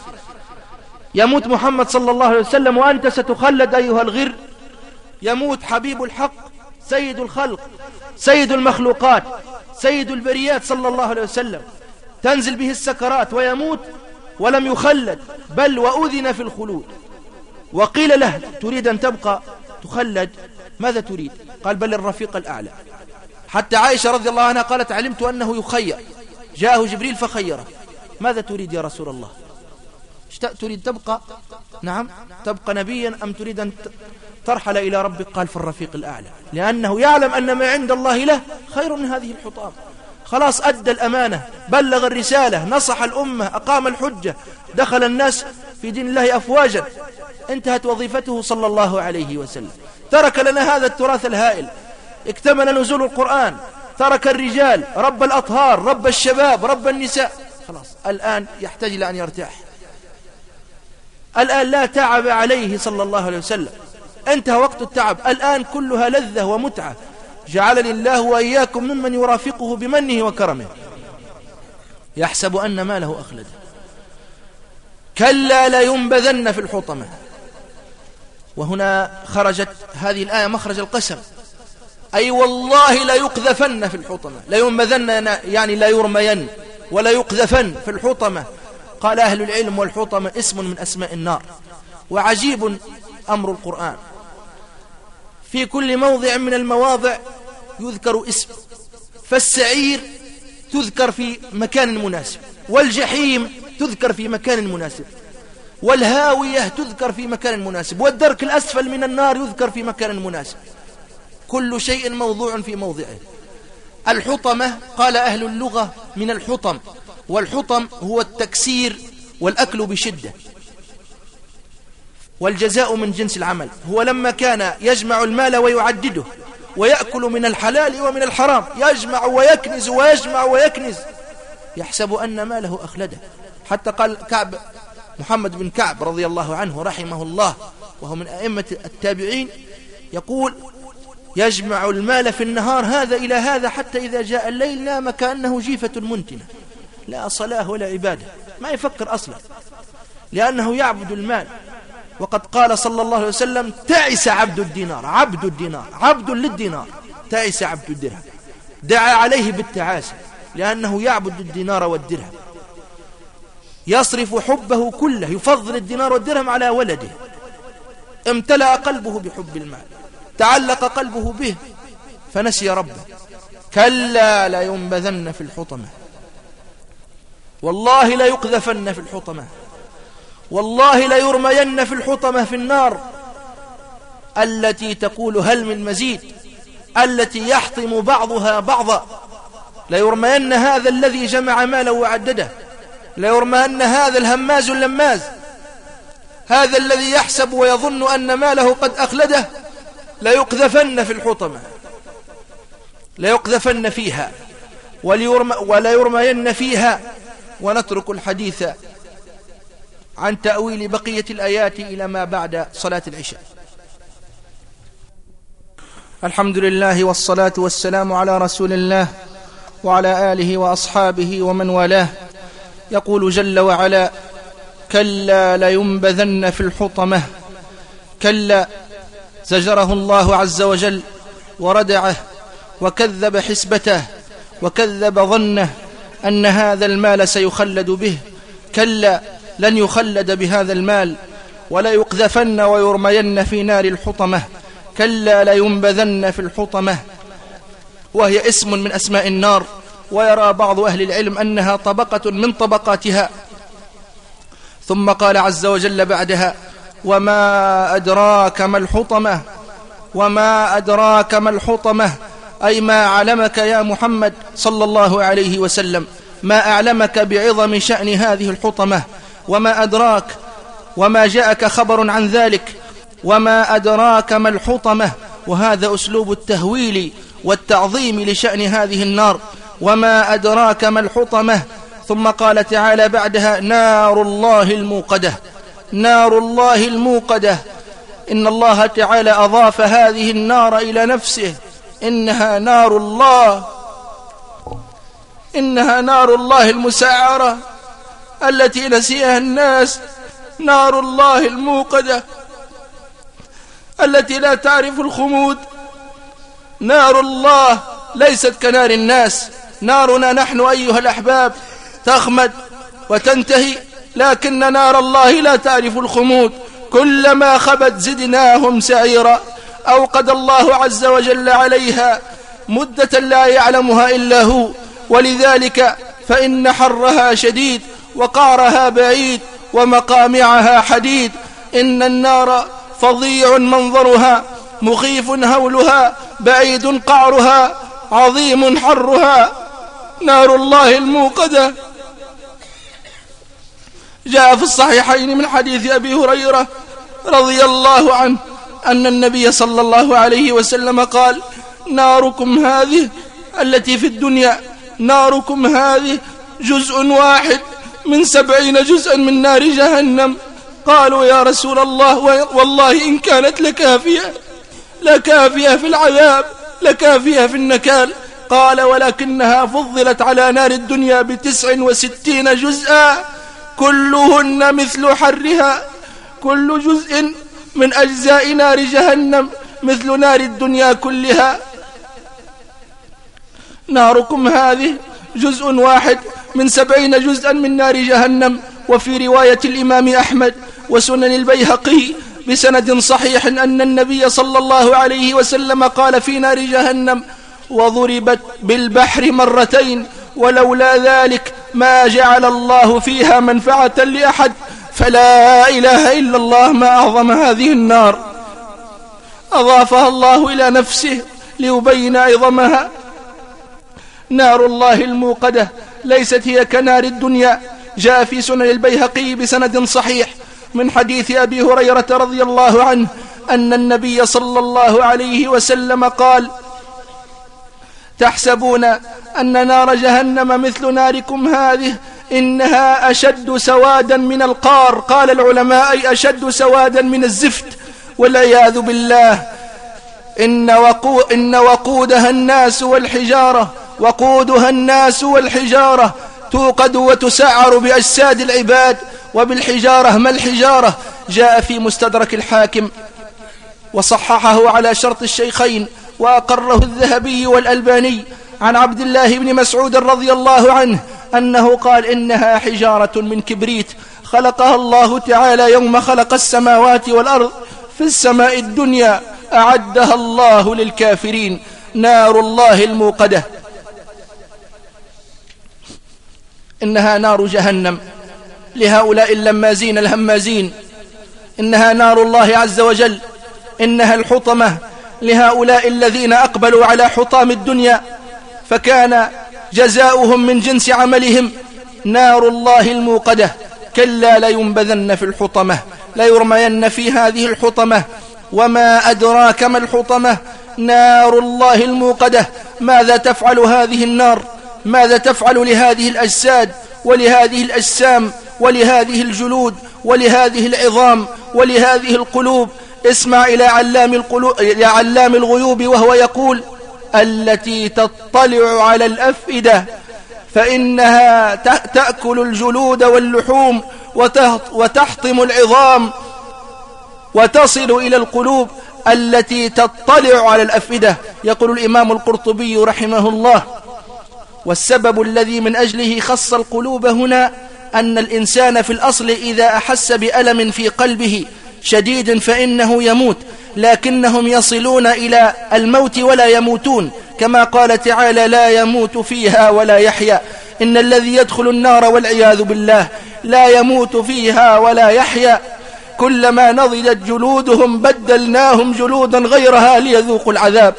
يموت محمد صلى الله عليه وسلم وأنت ستخلد أيها الغر. يموت حبيب الحق سيد الخلق سيد المخلوقات سيد البريات صلى الله عليه وسلم. تنزل به السكرات ويموت ولم يخلد بل وأذن في الخلود. وقيل له تريد أن تبقى؟ تخلد. ماذا تريد؟ قال بل الرفيق الأعلى. حتى عائشة رضي الله عنها قالت علمت أنه يخير. جاءه جبريل فخيره. ماذا تريد يا رسول الله؟ تريد تبقى؟ نعم. تبقى نبيا أم تريد أن ترحل إلى ربك؟ قال في الرفيق الأعلى. لأنه يعلم أن ما عند الله له خير من هذه الحطام. خلاص أدى الأمانة بلغ الرسالة نصح الأمة أقام الحجة دخل الناس في دين الله أفواجا. انتهت وظيفته صلى الله عليه وسلم. ترك لنا هذا التراث الهائل. اكتمل نزول القرآن. ترك الرجال رب الأطهار رب الشباب رب النساء. خلاص الآن يحتاج إلى أن يرتاح. الآن لا تعب عليه صلى الله عليه وسلم. انتهى وقت التعب. الآن كلها لذة ومتعة. جعلني الله وإياكم ممن يرافقه بمنه وكرمه. يحسب أن ماله أخلد. كلا لينبذن في الحطمة. وهنا خرجت هذه الآية مخرج القسم. أي والله لا يقذفن في الحطمة. لا ينبذن يعني لا يرمين ولا يقذفن في الحطمة. قال أهل العلم والحطمة اسم من أسماء النار. وعجيب أمر القرآن. في كل موضع من المواضع يذكر اسم فالسعير تذكر في مكان مناسب والجحيم تذكر في مكان مناسب والهاوية تذكر في مكان مناسب والدرك الأسفل من النار يذكر في مكان مناسب. كل شيء موضوع في موضعه. الحطمة قال أهل اللغة من الحطم والحطم هو التكسير والأكل بشدة. والجزاء من جنس العمل. هو لما كان يجمع المال ويعدده ويأكل من الحلال ومن الحرام يجمع ويكنز ويجمع ويكنز يحسب أن ماله أخلده. حتى قال كعب محمد بن كعب رضي الله عنه رحمه الله وهو من أئمة التابعين يقول يجمع المال في النهار هذا إلى هذا حتى إذا جاء الليل نام كأنه جيفة منتنة. لا صلاة ولا عبادة. ما يفكر أصلا. لأنه يعبد المال. وقد قال صلى الله عليه وسلم تعس عبد الدينار عبد الدينار عبد للدينار تعس عبد الدرهم. دعا عليه بالتعاسة لأنه يعبد الدينار والدرهم. يصرف حبه كله يفضل الدينار والدرهم على ولده. امتلأ قلبه بحب المال تعلق قلبه به فنسي ربه. كلا لا ينبذن في الحطمة. والله لا يقذفن في الحطمة. والله لا يرمين في الحطمة في النار. التي تقول هل من مزيد. التي يحطم بعضها بعضا. ليرمين هذا الذي جمع ماله وعدده. ليرمين هذا الهماز اللماز. هذا الذي يحسب ويظن أن ماله قد أخلده. ليقذفن في الحطمة. ليقذفن فيها. ولا يرمين فيها. ونترك الحديث عن تأويل بقية الآيات إلى ما بعد صلاة العشاء. الحمد لله والصلاة والسلام على رسول الله وعلى آله وأصحابه ومن والاه. يقول جل وعلا كلا لينبذن في الحطمة كلا زجره الله عز وجل وردعه وكذب حسبته وكذب ظنه أن هذا المال سيخلد به كلا لن يخلد بهذا المال ولا يقذفن ويرمين في نار الحطمة. كلا لينبذن في الحطمة. وهي اسم من أسماء النار. ويرى بعض أهل العلم أنها طبقة من طبقاتها. ثم قال عز وجل بعدها وما أدراك ما الحطمة؟ وما أدراك ما الحطمة؟ أي ما علمك يا محمد صلى الله عليه وسلم. ما أعلمك بعظم شأن هذه الحطمة؟ وما أدراك وما جاءك خبر عن ذلك وما أدراك ما الحطمة وهذا أسلوب التهويل والتعظيم لشأن هذه النار وما أدراك ما الحطمة ثم قال تعالى بعدها نار الله الموقدة نار الله الموقدة إن الله تعالى أضاف هذه النار إلى نفسه إنها نار الله إنها نار الله المسعرة التي نسيها الناس نار الله الموقدة التي لا تعرف الخمود. نار الله ليست كنار الناس نارنا نحن أيها الأحباب تخمد وتنتهي لكن نار الله لا تعرف الخمود. كلما خبت زدناهم سعيرا أوقد الله عز وجل عليها. مدة لا يعلمها إلا هو ولذلك فإن حرها شديد. وقعرها بعيد ومقامعها حديد. إن النار فظيع منظرها مخيف هولها بعيد قعرها عظيم حرها. نار الله الموقدة. جاء في الصحيحين من حديث أبي هريرة رضي الله عنه أن النبي صلى الله عليه وسلم قال ناركم هذه التي في الدنيا ناركم هذه جزء واحد من سبعين جزءا من نار جهنم. قالوا يا رسول الله والله إن كانت لكافية لكافية في العذاب لكافية في النكال. قال ولكنها فضلت على نار الدنيا بتسع وستين جزءا. كلهن مثل حرها. كل جزء من أجزاء نار جهنم مثل نار الدنيا كلها. ناركم هذه جزء واحد من سبعين جزءا من نار جهنم وفي رواية الإمام أحمد وسنن البيهقي بسند صحيح أن النبي صلى الله عليه وسلم قال في نار جهنم وضربت بالبحر مرتين ولولا ذلك ما جعل الله فيها منفعة لأحد فلا إله إلا الله ما أعظم هذه النار أضافها الله إلى نفسه ليبين عظمها. نار الله الموقدة ليست هي كنار الدنيا. جاء في سنن البيهقي بسند صحيح من حديث أبي هريرة رضي الله عنه أن النبي صلى الله عليه وسلم قال تحسبون أن نار جهنم مثل ناركم هذه إنها أشد سوادا من القار. قال العلماء أي أشد سوادا من الزفت. والعياذ بالله. إن, وقو إن وقودها الناس والحجارة. وقودها الناس والحجارة توقد وتسعر بأجساد العباد وبالحجارة ما الحجارة؟ جاء في مستدرك الحاكم وصححه على شرط الشيخين وأقره الذهبي والألباني عن عبد الله بن مسعود رضي الله عنه أنه قال إنها حجارة من كبريت خلقها الله تعالى يوم خلق السماوات والأرض في السماء الدنيا أعدها الله للكافرين نار الله الموقدة. إنها نار جهنم لهؤلاء اللمازين الهمازين. إنها نار الله عز وجل. إنها الحطمة لهؤلاء الذين أقبلوا على حطام الدنيا. فكان جزاؤهم من جنس عملهم نار الله الموقدة. كلا لينبذن في الحطمة ليرمين في هذه الحطمة. وما أدراك ما الحطمة؟ نار الله الموقدة. ماذا تفعل هذه النار؟ ماذا تفعل لهذه الأجساد ولهذه الأجسام ولهذه الجلود ولهذه العظام ولهذه القلوب؟ اسمع إلى علام, القلوب إلى علام الغيوب وهو يقول التي تطلع على الأفئدة فإنها تأكل الجلود واللحوم وتحطم العظام وتصل إلى القلوب التي تطلع على الأفئدة. يقول الإمام القرطبي رحمه الله والسبب الذي من أجله خص القلوب هنا أن الإنسان في الأصل إذا أحس بألم في قلبه شديد فإنه يموت لكنهم يصلون إلى الموت ولا يموتون كما قال تعالى لا يموت فيها ولا يحيا إن الذي يدخل النار والعياذ بالله لا يموت فيها ولا يحيا. كلما نضجت جلودهم بدلناهم جلودا غيرها ليذوقوا العذاب.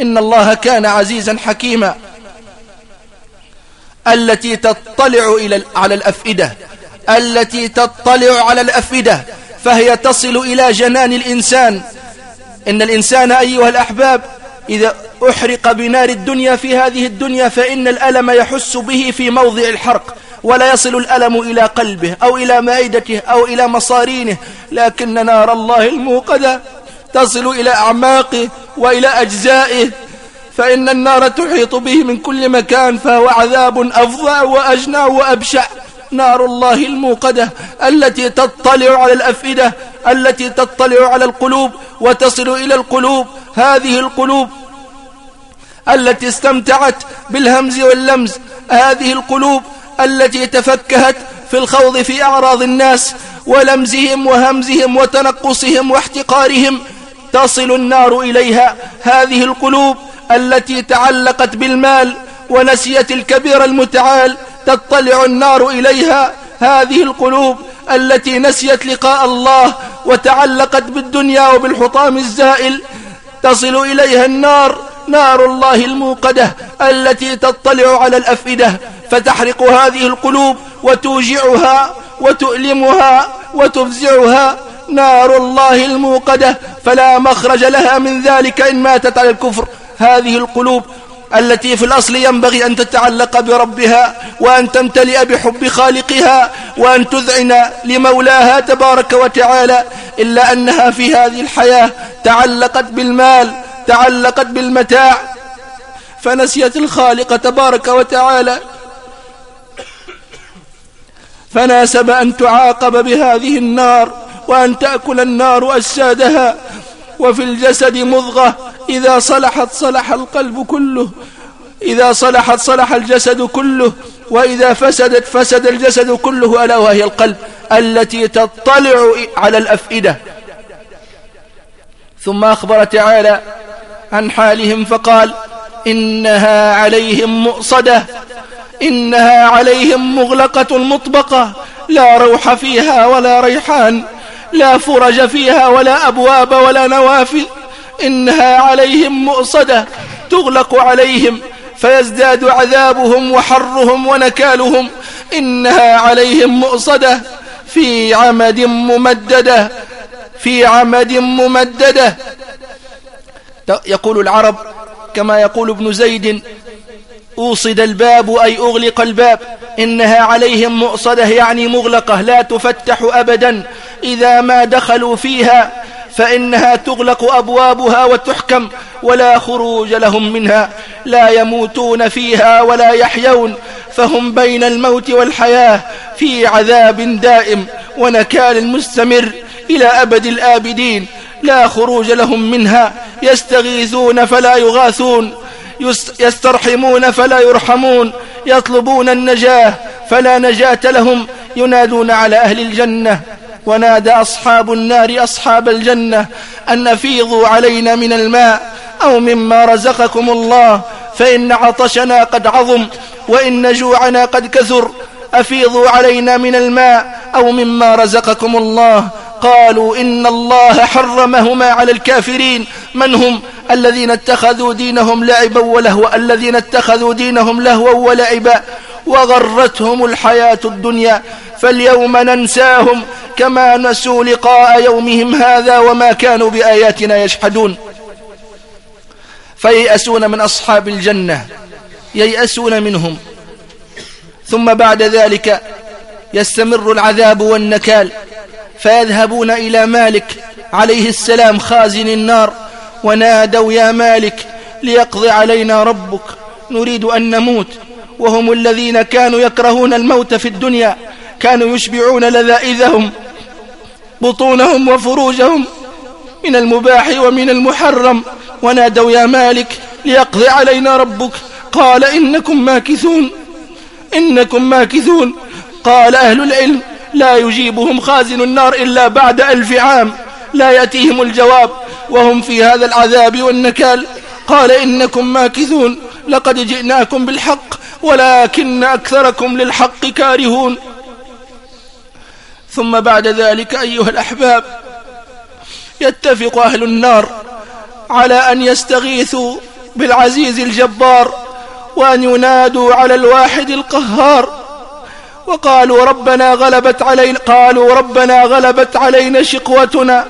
إن الله كان عزيزا حكيما. التي تطلع إلى على الأفئدة التي تطلع على الأفئدة فهي تصل إلى جنان الإنسان. إن الإنسان أيها الأحباب إذا أحرق بنار الدنيا في هذه الدنيا فإن الألم يحس به في موضع الحرق ولا يصل الألم إلى قلبه أو إلى معدته أو إلى مصارينه. لكن نار الله الموقدة تصل إلى أعماقه وإلى أجزائه. فإن النار تحيط به من كل مكان فهو عذاب أفظع وأجنع وأبشع. نار الله الموقدة التي تطلع على الأفئدة التي تطلع على القلوب وتصل إلى القلوب. هذه القلوب التي استمتعت بالهمز واللمز هذه القلوب التي تفكهت في الخوض في أعراض الناس ولمزهم وهمزهم وتنقصهم واحتقارهم. تصل النار إليها. هذه القلوب التي تعلقت بالمال ونسيت الكبير المتعال تطلع النار إليها. هذه القلوب التي نسيت لقاء الله وتعلقت بالدنيا وبالحطام الزائل تصل إليها النار نار الله الموقدة التي تطلع على الأفئدة. فتحرق هذه القلوب وتوجعها وتؤلمها وتفزعها. نار الله الموقدة فلا مخرج لها من ذلك إن ماتت على الكفر. هذه القلوب التي في الأصل ينبغي أن تتعلق بربها وأن تمتلئ بحب خالقها وأن تذعن لمولاها تبارك وتعالى إلا أنها في هذه الحياة تعلقت بالمال تعلقت بالمتاع. فنسيت الخالق تبارك وتعالى. فناسب أن تعاقب بهذه النار وأن تأكل النار أجسادها. وفي الجسد مضغة إذا صلحت صلح القلب كله إذا صلحت صلح الجسد كله وإذا فسدت فسد الجسد كله ألا وهي القلب التي تطلع على الأفئدة. ثم أخبر تعالى عن حالهم فقال إنها عليهم مؤصدة إنها عليهم مغلقة مطبقة لا روح فيها ولا ريحان لا فرج فيها ولا أبواب ولا نوافذ إنها عليهم مؤصدة تغلق عليهم فيزداد عذابهم وحرهم ونكالهم. إنها عليهم مؤصدة في عمد ممددة في عمد ممددة. يقول العرب كما يقول ابن زيد أوصد الباب أي أغلق الباب. إنها عليهم مؤصدة يعني مغلقة لا تفتح أبدا. إذا ما دخلوا فيها فإنها تغلق أبوابها وتحكم ولا خروج لهم منها لا يموتون فيها ولا يحيون فهم بين الموت والحياة في عذاب دائم ونكال مستمر إلى أبد الآبدين لا خروج لهم منها يستغيثون فلا يغاثون يسترحمون فلا يرحمون يطلبون النجاة فلا نجاة لهم ينادون على أهل الجنة. ونادى أصحاب النار أصحاب الجنة أن نفيضوا علينا من الماء أو مما رزقكم الله فإن عطشنا قد عظم وإن جوعنا قد كثر أفيضوا علينا من الماء أو مما رزقكم الله. قالوا إن الله حرمهما على الكافرين. من هم؟ الذين اتخذوا دينهم لعبا ولهوا الذين اتخذوا دينهم لهوا ولعبا. وغرتهم الحياة الدنيا فاليوم ننساهم كما نسوا لقاء يومهم هذا وما كانوا بآياتنا يجحدون فييأسون من أصحاب الجنة ييأسون منهم. ثم بعد ذلك يستمر العذاب والنكال فيذهبون إلى مالك عليه السلام خازن النار ونادوا يا مالك ليقضي علينا ربك نريد أن نموت. وهم الذين كانوا يكرهون الموت في الدنيا كانوا يشبعون لذائذهم بطونهم وفروجهم من المباح ومن المحرم. ونادوا يا مالك ليقضي علينا ربك. قال إنكم ماكثون إنكم ماكثون. قال أهل العلم لا يجيبهم خازن النار إلا بعد ألف عام لا يأتيهم الجواب وهم في هذا العذاب والنكال. قال إنكم ماكثون لقد جئناكم بالحق ولكن أكثركم للحق كارهون. ثم بعد ذلك أيها الأحباب يتفق أهل النار على أن يستغيثوا بالعزيز الجبار وأن ينادوا على الواحد القهار. وقالوا ربنا غلبت علينا قالوا ربنا غلبت علينا شقوتنا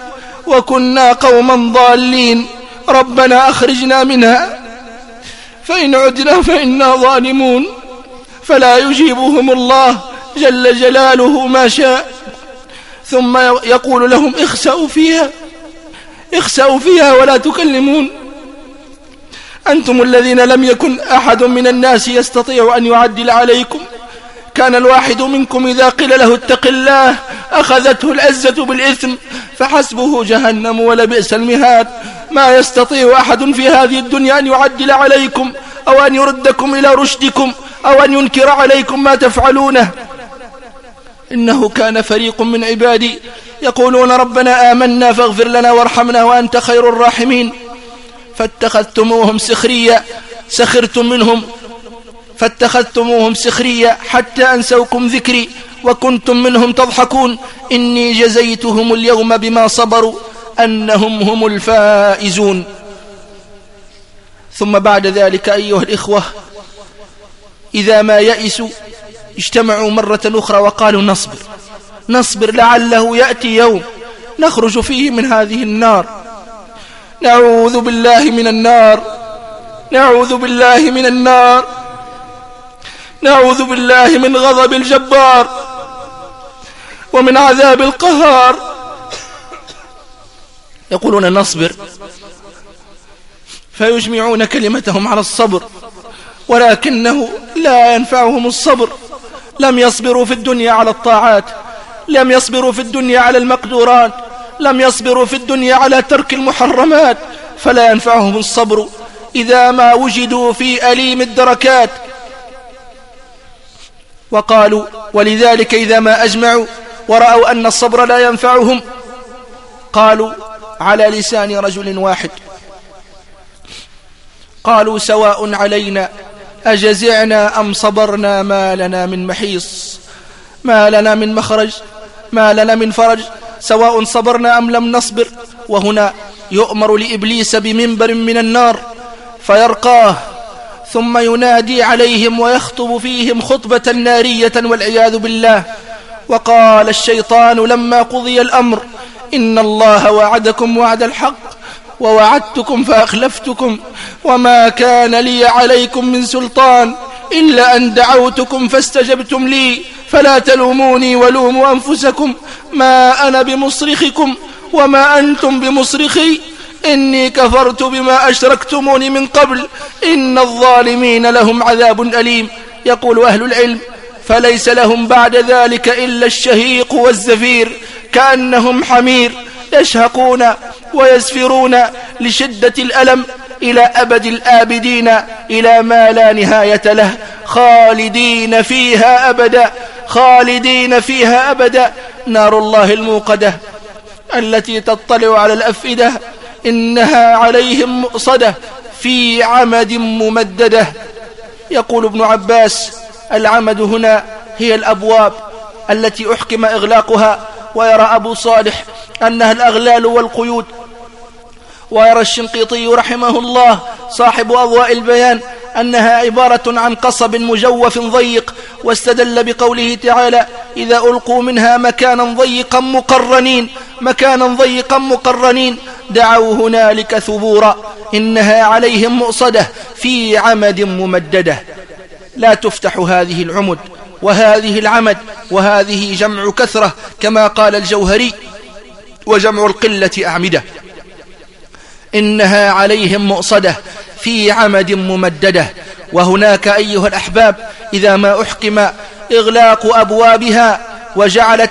وكنا قوما ضالين. ربنا أخرجنا منها. فإن عدنا فإنا ظالمون فلا يجيبهم الله جل جلاله ما شاء. ثم يقول لهم اخسأوا فيها اخسأوا فيها ولا تكلمون. أنتم الذين لم يكن أحد من الناس يستطيع أن يعدل عليكم كان الواحد منكم إذا قيل له اتق الله أخذته العزة بالإثم فحسبه جهنم ولبئس المهاد. ما يستطيع أحد في هذه الدنيا أن يعدل عليكم أو أن يردكم إلى رشدكم أو أن ينكر عليكم ما تفعلونه. إنه كان فريق من عبادي يقولون ربنا آمنا فاغفر لنا وارحمنا وأنت خير الراحمين. فاتخذتموهم سخريا سخرتم منهم فاتخذتموهم سخريا حتى أنسوكم ذكري وكنتم منهم تضحكون. إني جزيتهم اليوم بما صبروا أنهم هم الفائزون. ثم بعد ذلك أيها الإخوة إذا ما يئسوا اجتمعوا مرة أخرى وقالوا نصبر نصبر لعله يأتي يوم نخرج فيه من هذه النار. نعوذ بالله من النار نعوذ بالله من النار. نعوذ بالله من غضب الجبار ومن عذاب القهار. يقولون نصبر. فيجمعون كلمتهم على الصبر ولكنه لا ينفعهم الصبر. لم يصبروا في الدنيا على الطاعات لم يصبروا في الدنيا على المقدورات لم يصبروا في الدنيا على ترك المحرمات فلا ينفعهم الصبر. إذا ما وجدوا في أليم الدركات وقالوا ولذلك إذا ما أجمعوا ورأوا أن الصبر لا ينفعهم قالوا على لسان رجل واحد قالوا سواء علينا أجزعنا أم صبرنا ما لنا من محيص ما لنا من مخرج ما لنا من فرج سواء صبرنا أم لم نصبر وهنا يؤمر لإبليس بمنبر من النار فيرقاه ثم ينادي عليهم ويخطب فيهم خطبة نارية والعياذ بالله. وقال الشيطان لما قضي الأمر إن الله وعدكم وعد الحق ووعدتكم فأخلفتكم وما كان لي عليكم من سلطان إلا أن دعوتكم فاستجبتم لي فلا تلوموني ولوموا أنفسكم ما أنا بمصرخكم وما أنتم بمصرخي إني كفرت بما أشركتموني من قبل. إن الظالمين لهم عذاب أليم. يقول أهل العلم فليس لهم بعد ذلك إلا الشهيق والزفير كأنهم حمير يشهقون ويزفرون لشدة الألم إلى أبد الآبدين إلى ما لا نهاية له. خالدين فيها أبدا خالدين فيها أبدا. نار الله الموقدة التي تطلع على الأفئدة إنها عليهم مؤصدة في عمد ممددة. يقول ابن عباس العمد هنا هي الأبواب التي أحكم إغلاقها ويرى أبو صالح أنها الأغلال والقيود. ويرى الشنقيطي رحمه الله صاحب أضواء البيان أنها عبارة عن قصب مجوف ضيق واستدل بقوله تعالى إذا ألقوا منها مكانا ضيقا مقرنين مكانا ضيقا مقرنين دعوا هنالك ثبورا إنها عليهم مؤصدة في عمد ممددة. لا تفتح هذه العمد وهذه العمد وهذه جمع كثرة كما قال الجوهري وجمع القلة أعمدة. إنها عليهم مؤصدة في عمد ممددة. وهناك أيها الأحباب إذا ما أحكم إغلاق أبوابها وجعلت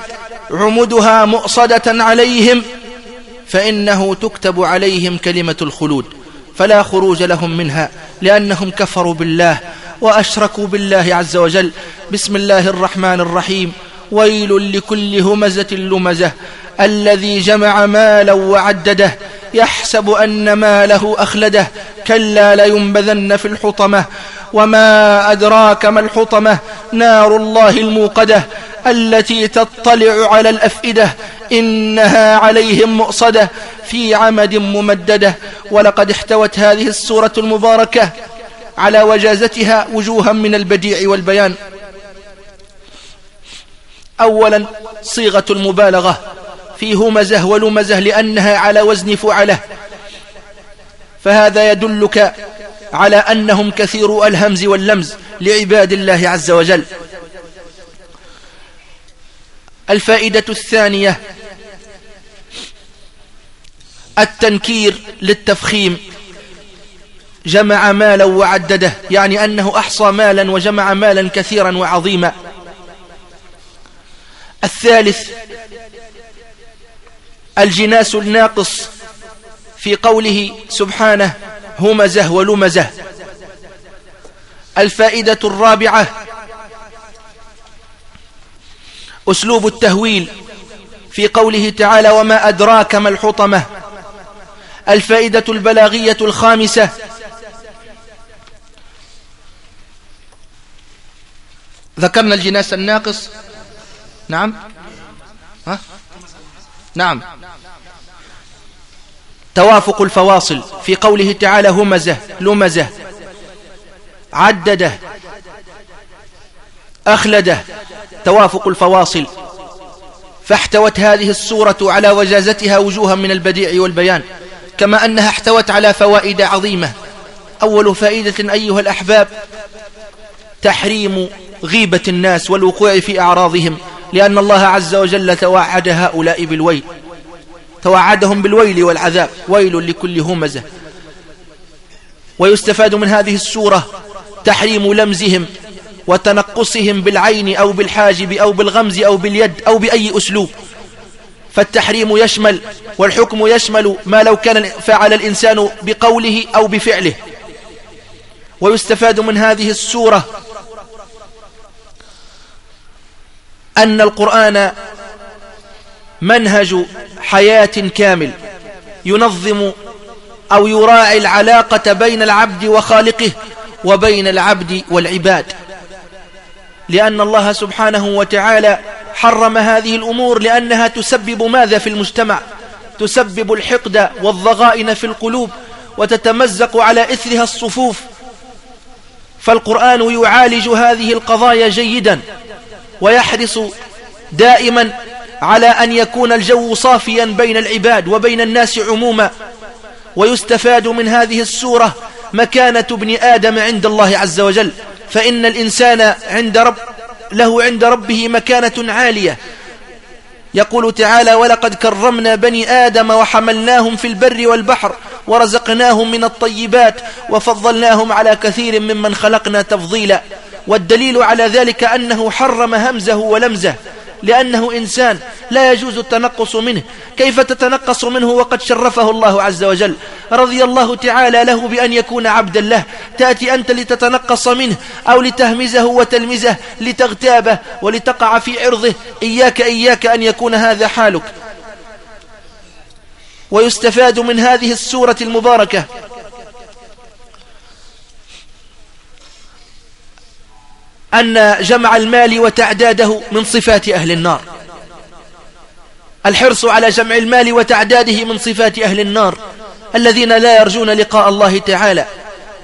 عمدها مؤصدة عليهم فإنه تكتب عليهم كلمة الخلود فلا خروج لهم منها لأنهم كفروا بالله وأشركوا بالله عز وجل. بسم الله الرحمن الرحيم. ويل لكل همزة لمزة الذي جمع مالا وعدده يحسب أن ماله أخلده كلا لينبذن في الحطمة. وما أدراك ما الحطمة؟ نار الله الموقدة التي تطلع على الأفئدة. إنها عليهم مؤصدة في عمد ممددة. ولقد احتوت هذه السورة المباركة على وجازتها وجوها من البديع والبيان. أولا صيغة المبالغة. في همزة ولمزة لأنها على وزن فعله. فهذا يدلك على أنهم كثير الهمز واللمز لعباد الله عز وجل. الفائدة الثانية التنكير للتفخيم. جمع مالا وعدده يعني أنه أحصى مالا وجمع مالا كثيرا وعظيما. الثالث الجناس الناقص في قوله سبحانه همزة ولمزة. الفائدة الرابعة أسلوب التهويل في قوله تعالى وما أدراك ما الحطمة الفائدة البلاغية الخامسة ذكرنا الجناس الناقص. نعم. ها؟ نعم. توافق الفواصل في قوله تعالى همزة لمزة عددة أخلدة. توافق الفواصل. فاحتوت هذه السورة على وجازتها وجوها من البديع والبيان كما أنها احتوت على فوائد عظيمة. أول فائدة أيها الأحباب تحريم غيبة الناس والوقوع في أعراضهم. لأن الله عز وجل توعد هؤلاء بالويل. توعدهم بالويل والعذاب. ويل لكل همزة. ويستفاد من هذه السورة تحريم لمزهم وتنقصهم بالعين أو بالحاجب أو بالغمز أو باليد أو بأي أسلوب. فالتحريم يشمل والحكم يشمل ما لو كان فعل الإنسان بقوله أو بفعله. ويستفاد من هذه السورة أن القرآن منهج حياة كامل ينظم أو يراعي العلاقة بين العبد وخالقه وبين العبد والعباد. لأن الله سبحانه وتعالى حرم هذه الأمور لأنها تسبب ماذا في المجتمع؟ تسبب الحقد والضغائن في القلوب وتتمزق على إثرها الصفوف. فالقرآن يعالج هذه القضايا جيدا. ويحرص دائما على أن يكون الجو صافيا بين العباد وبين الناس عموما. ويستفاد من هذه السورة مكانة ابن آدم عند الله عز وجل. فإن الإنسان عند رب له عند ربه مكانة عالية. يقول تعالى ولقد كرمنا بني آدم وحملناهم في البر والبحر ورزقناهم من الطيبات وفضلناهم على كثير ممن خلقنا تفضيلا والدليل على ذلك أنه حرم همزه ولمزه لأنه إنسان لا يجوز التنقص منه. كيف تتنقص منه؟ وقد شرفه الله عز وجل. رضي الله تعالى له بأن يكون عبدا له. تأتي أنت لتتنقص منه أو لتهمزه وتلمزه لتغتابه ولتقع في عرضه. إياك إياك أن يكون هذا حالك. ويستفاد من هذه السورة المباركة. أن جمع المال وتعداده من صفات أهل النار. الحرص على جمع المال وتعداده من صفات أهل النار الذين لا يرجون لقاء الله تعالى.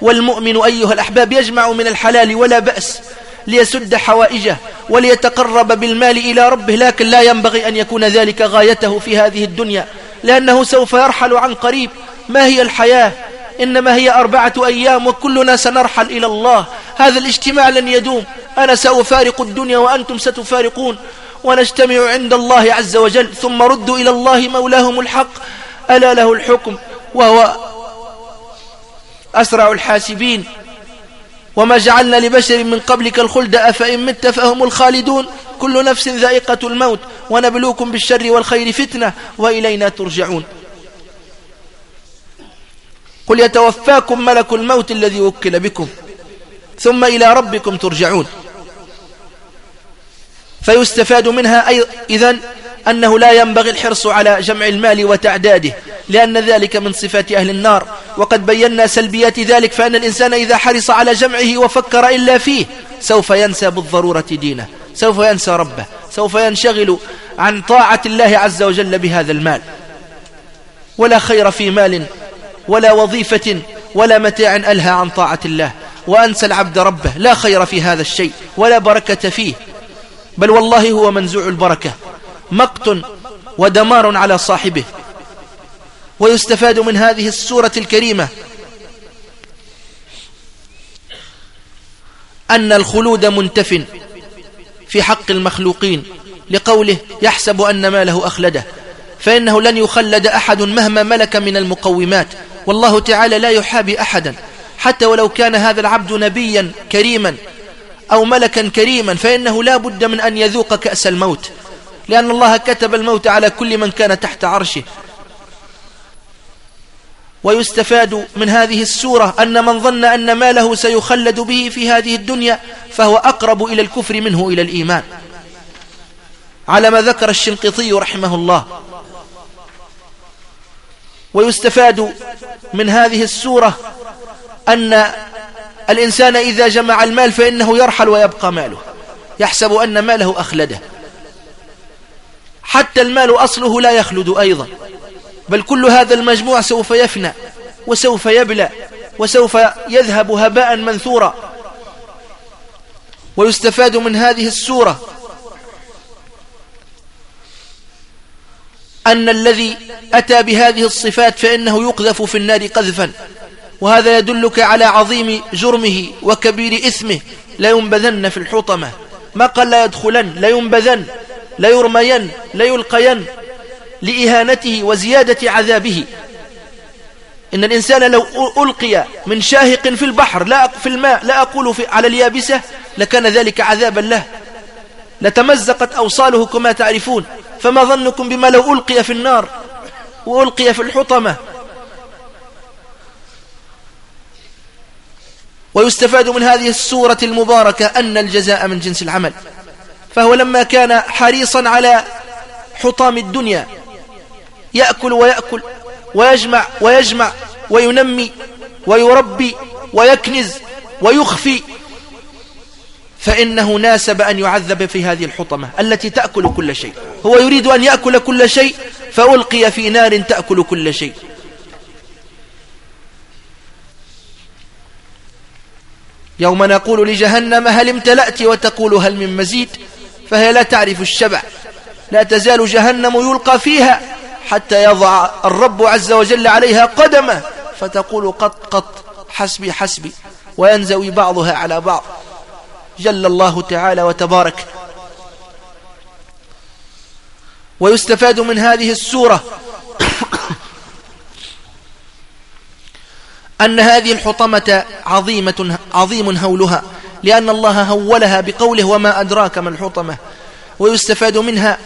والمؤمن أيها الأحباب يجمع من الحلال ولا بأس ليسد حوائجه وليتقرب بالمال إلى ربه لكن لا ينبغي أن يكون ذلك غايته في هذه الدنيا لأنه سوف يرحل عن قريب ما هي الحياة إنما هي أربعة أيام وكلنا سنرحل إلى الله. هذا الاجتماع لن يدوم. أنا سأفارق الدنيا وأنتم ستفارقون. ونجتمع عند الله عز وجل. ثم ردوا إلى الله مولاهم الحق. ألا له الحكم. وهو أسرع الحاسبين. وما جعلنا لبشر من قبلك الخلد. أفإن مت فهم الخالدون. كل نفس ذائقة الموت. ونبلوكم بالشر والخير فتنة. وإلينا ترجعون. قل يتوفاكم ملك الموت الذي وكل بكم ثم إلى ربكم ترجعون. فيستفاد منها أي إذن أنه لا ينبغي الحرص على جمع المال وتعداده لأن ذلك من صفات أهل النار. وقد بينا سلبيات ذلك فأن الإنسان إذا حرص على جمعه وفكر إلا فيه سوف ينسى بالضرورة دينه سوف ينسى ربه سوف ينشغل عن طاعة الله عز وجل بهذا المال. ولا خير في مال ولا وظيفة ولا متاع ألهى عن طاعة الله. وأنسى العبد ربه لا خير في هذا الشيء ولا بركة فيه. بل والله هو منزوع البركة مقت ودمار على صاحبه. ويستفاد من هذه السورة الكريمة أن الخلود منتف في حق المخلوقين لقوله يحسب أن ماله أخلده. فإنه لن يخلد أحد مهما ملك من المقومات. والله تعالى لا يحابي أحدا. حتى ولو كان هذا العبد نبيا كريما أو ملكا كريما فإنه لا بد من أن يذوق كأس الموت. لأن الله كتب الموت على كل من كان تحت عرشه. ويستفاد من هذه السورة أن من ظن أن ماله سيخلد به في هذه الدنيا فهو أقرب إلى الكفر منه إلى الإيمان. على ما ذكر الشنقطي رحمه الله. ويستفاد من هذه السورة أن الإنسان إذا جمع المال فإنه يرحل ويبقى ماله. يحسب أن ماله أخلده. حتى المال أصله لا يخلد أيضا. بل كل هذا المجموع سوف يفنى وسوف يبلى وسوف يذهب هباء منثورا. ويستفاد من هذه السورة أن الذي أتى بهذه الصفات فإنه يقذف في النار قذفا. وهذا يدلك على عظيم جرمه وكبير إثمه. لا ينبذن في الحطمة. ما قال لا يدخلن لا ينبذن لا يرمين لا يلقين لإهانته وزيادة عذابه. إن الإنسان لو ألقي من شاهق في البحر لا في الماء لا أقول في على اليابسة لكان ذلك عذابا له. لتمزقت أوصاله كما تعرفون. فما ظنكم بما لو ألقي في النار وألقي في الحطمة. ويستفاد من هذه السورة المباركة أن الجزاء من جنس العمل. فهو لما كان حريصا على حطام الدنيا يأكل ويأكل ويجمع ويجمع وينمي ويربي ويكنز ويخفي فإنه ناسب أن يعذب في هذه الحطمة التي تأكل كل شيء. هو يريد أن يأكل كل شيء فألقي في نار تأكل كل شيء. يوم نقول لجهنم هل امتلأت وتقول هل من مزيد؟ فهي لا تعرف الشبع. لا تزال جهنم يلقى فيها حتى يضع الرب عز وجل عليها قدمه فتقول قط قط حسبي حسبي وينزوي بعضها على بعض. جل الله تعالى وتبارك. ويستفاد من هذه السورة [COUGHS] أن هذه الحطمة عظيمة عظيم هولها لأن الله هولها بقوله وما أدراك ما الحطمة. ويستفاد منها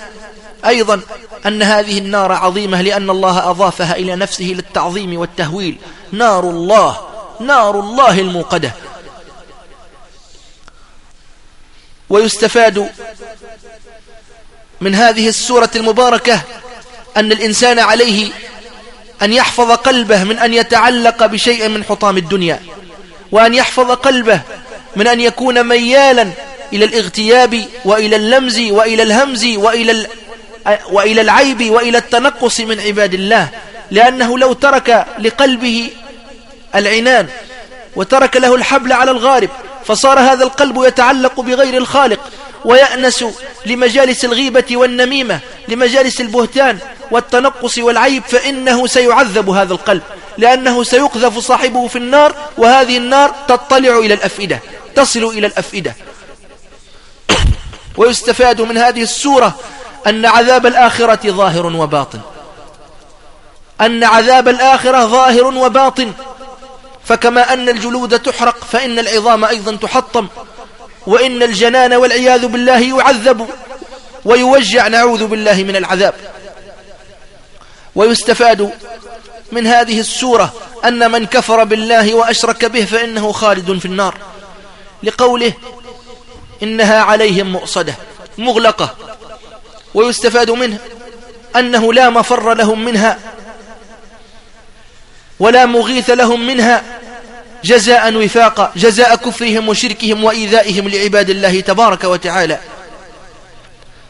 أيضا أن هذه النار عظيمة لأن الله أضافها إلى نفسه للتعظيم والتهويل. نار الله نار الله الموقدة. ويستفاد من هذه السورة المباركة أن الإنسان عليه أن يحفظ قلبه من أن يتعلق بشيء من حطام الدنيا وأن يحفظ قلبه من أن يكون ميالا إلى الاغتياب وإلى اللمز وإلى الهمز وإلى, وإلى العيب وإلى التنقص من عباد الله. لأنه لو ترك لقلبه العنان وترك له الحبل على الغارب فصار هذا القلب يتعلق بغير الخالق ويأنس لمجالس الغيبة والنميمة لمجالس البهتان والتنقص والعيب فإنه سيعذب هذا القلب لأنه سيقذف صاحبه في النار وهذه النار تطلع إلى الأفئدة تصل إلى الأفئدة. [COUGHS] ويستفاد من هذه السورة أن عذاب الآخرة ظاهر وباطن. أن عذاب الآخرة ظاهر وباطن. فكما أن الجلود تحرق فإن العظام أيضا تحطم وإن الجنان والعياذ بالله يعذب ويوجع نعوذ بالله من العذاب. ويستفاد من هذه السورة أن من كفر بالله وأشرك به فإنه خالد في النار. لقوله إنها عليهم مؤصدة مغلقة. ويستفاد منه أنه لا مفر لهم منها ولا مغيث لهم منها. جزاء وفاقا جزاء كفرهم وشركهم وإيذائهم لعباد الله تبارك وتعالى.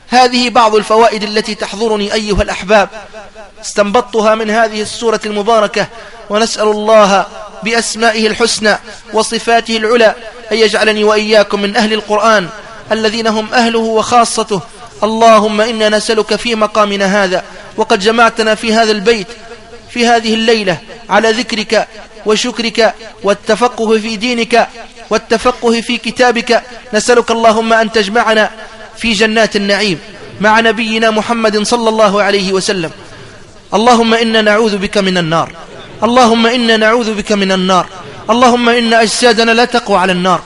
هذه بعض الفوائد التي تحضرني أيها الأحباب. استنبطتها من هذه السورة المباركة ونسأل الله بأسمائه الحسنى وصفاته العلى أن يجعلني وإياكم من أهل القرآن الذين هم أهله وخاصته. اللهم إنا نسألك في مقامنا هذا وقد جمعتنا في هذا البيت في هذه الليلة على ذكرك وشكرك والتفقه في دينك والتفقه في كتابك. نسألك اللهم أن تجمعنا في جنات النعيم مع نبينا محمد صلى الله عليه وسلم. اللهم إنا نعوذ بك من النار. اللهم إنا نعوذ بك من النار. اللهم إن أجسادنا لا تقوى على النار.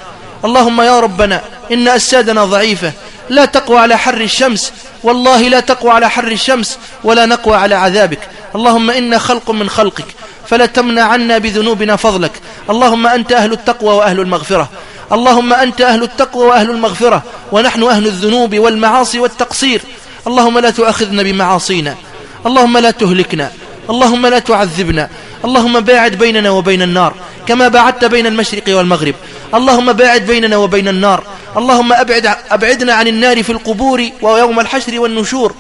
اللهم يا ربنا إن أجسادنا ضعيفة لا تقوى على حر الشمس والله لا تقوى على حر الشمس ولا نقوى على عذابك. اللهم إنا خلق من خلقك فلا تمنع عنا بذنوبنا فضلك. اللهم أنت أهل التقوى وأهل المغفرة. اللهم أنت أهل التقوى وأهل المغفرة ونحن أهل الذنوب والمعاصي والتقصير. اللهم لا تؤاخذنا بمعاصينا. اللهم لا تهلكنا. اللهم لا تعذبنا. اللهم باعد بيننا وبين النار كما باعدت بين المشرق والمغرب. اللهم باعد بيننا وبين النار. اللهم أبعد أبعدنا عن النار في القبور ويوم الحشر والنشور.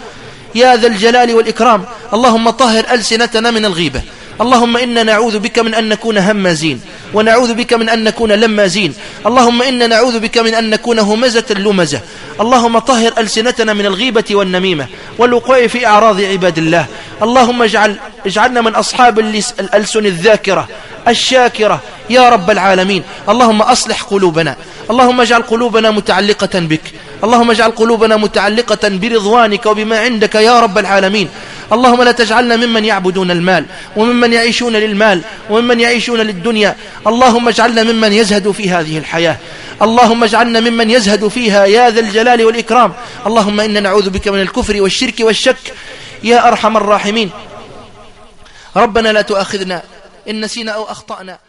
يا ذا الجلال والإكرام. اللهم طهر ألسنتنا من الغيبة. اللهم إنا نعوذ بك من أن نكون همازين ونعوذ بك من أن نكون لمازين. اللهم إنا نعوذ بك من أن نكون همزة لمزة. اللهم طهر ألسنتنا من الغيبة والنميمة والوقوع في أعراض عباد الله. اللهم اجعل اجعلنا من أصحاب الألسن الذاكرة. الشاكرة. يا رب العالمين. اللهم أصلح قلوبنا. اللهم اجعل قلوبنا متعلقة بك. اللهم اجعل قلوبنا متعلقة برضوانك وبما عندك يا رب العالمين. اللهم لا تجعلنا ممن يعبدون المال وممن يعيشون للمال وممن يعيشون للدنيا. اللهم اجعلنا ممن يزهد في هذه الحياة. اللهم اجعلنا ممن يزهد فيها. يا ذا الجلال والإكرام. اللهم إنا نعوذ بك من الكفر والشرك والشك. يا أرحم الراحمين. ربنا لا تؤاخذنا إن نسينا أو أخطأنا.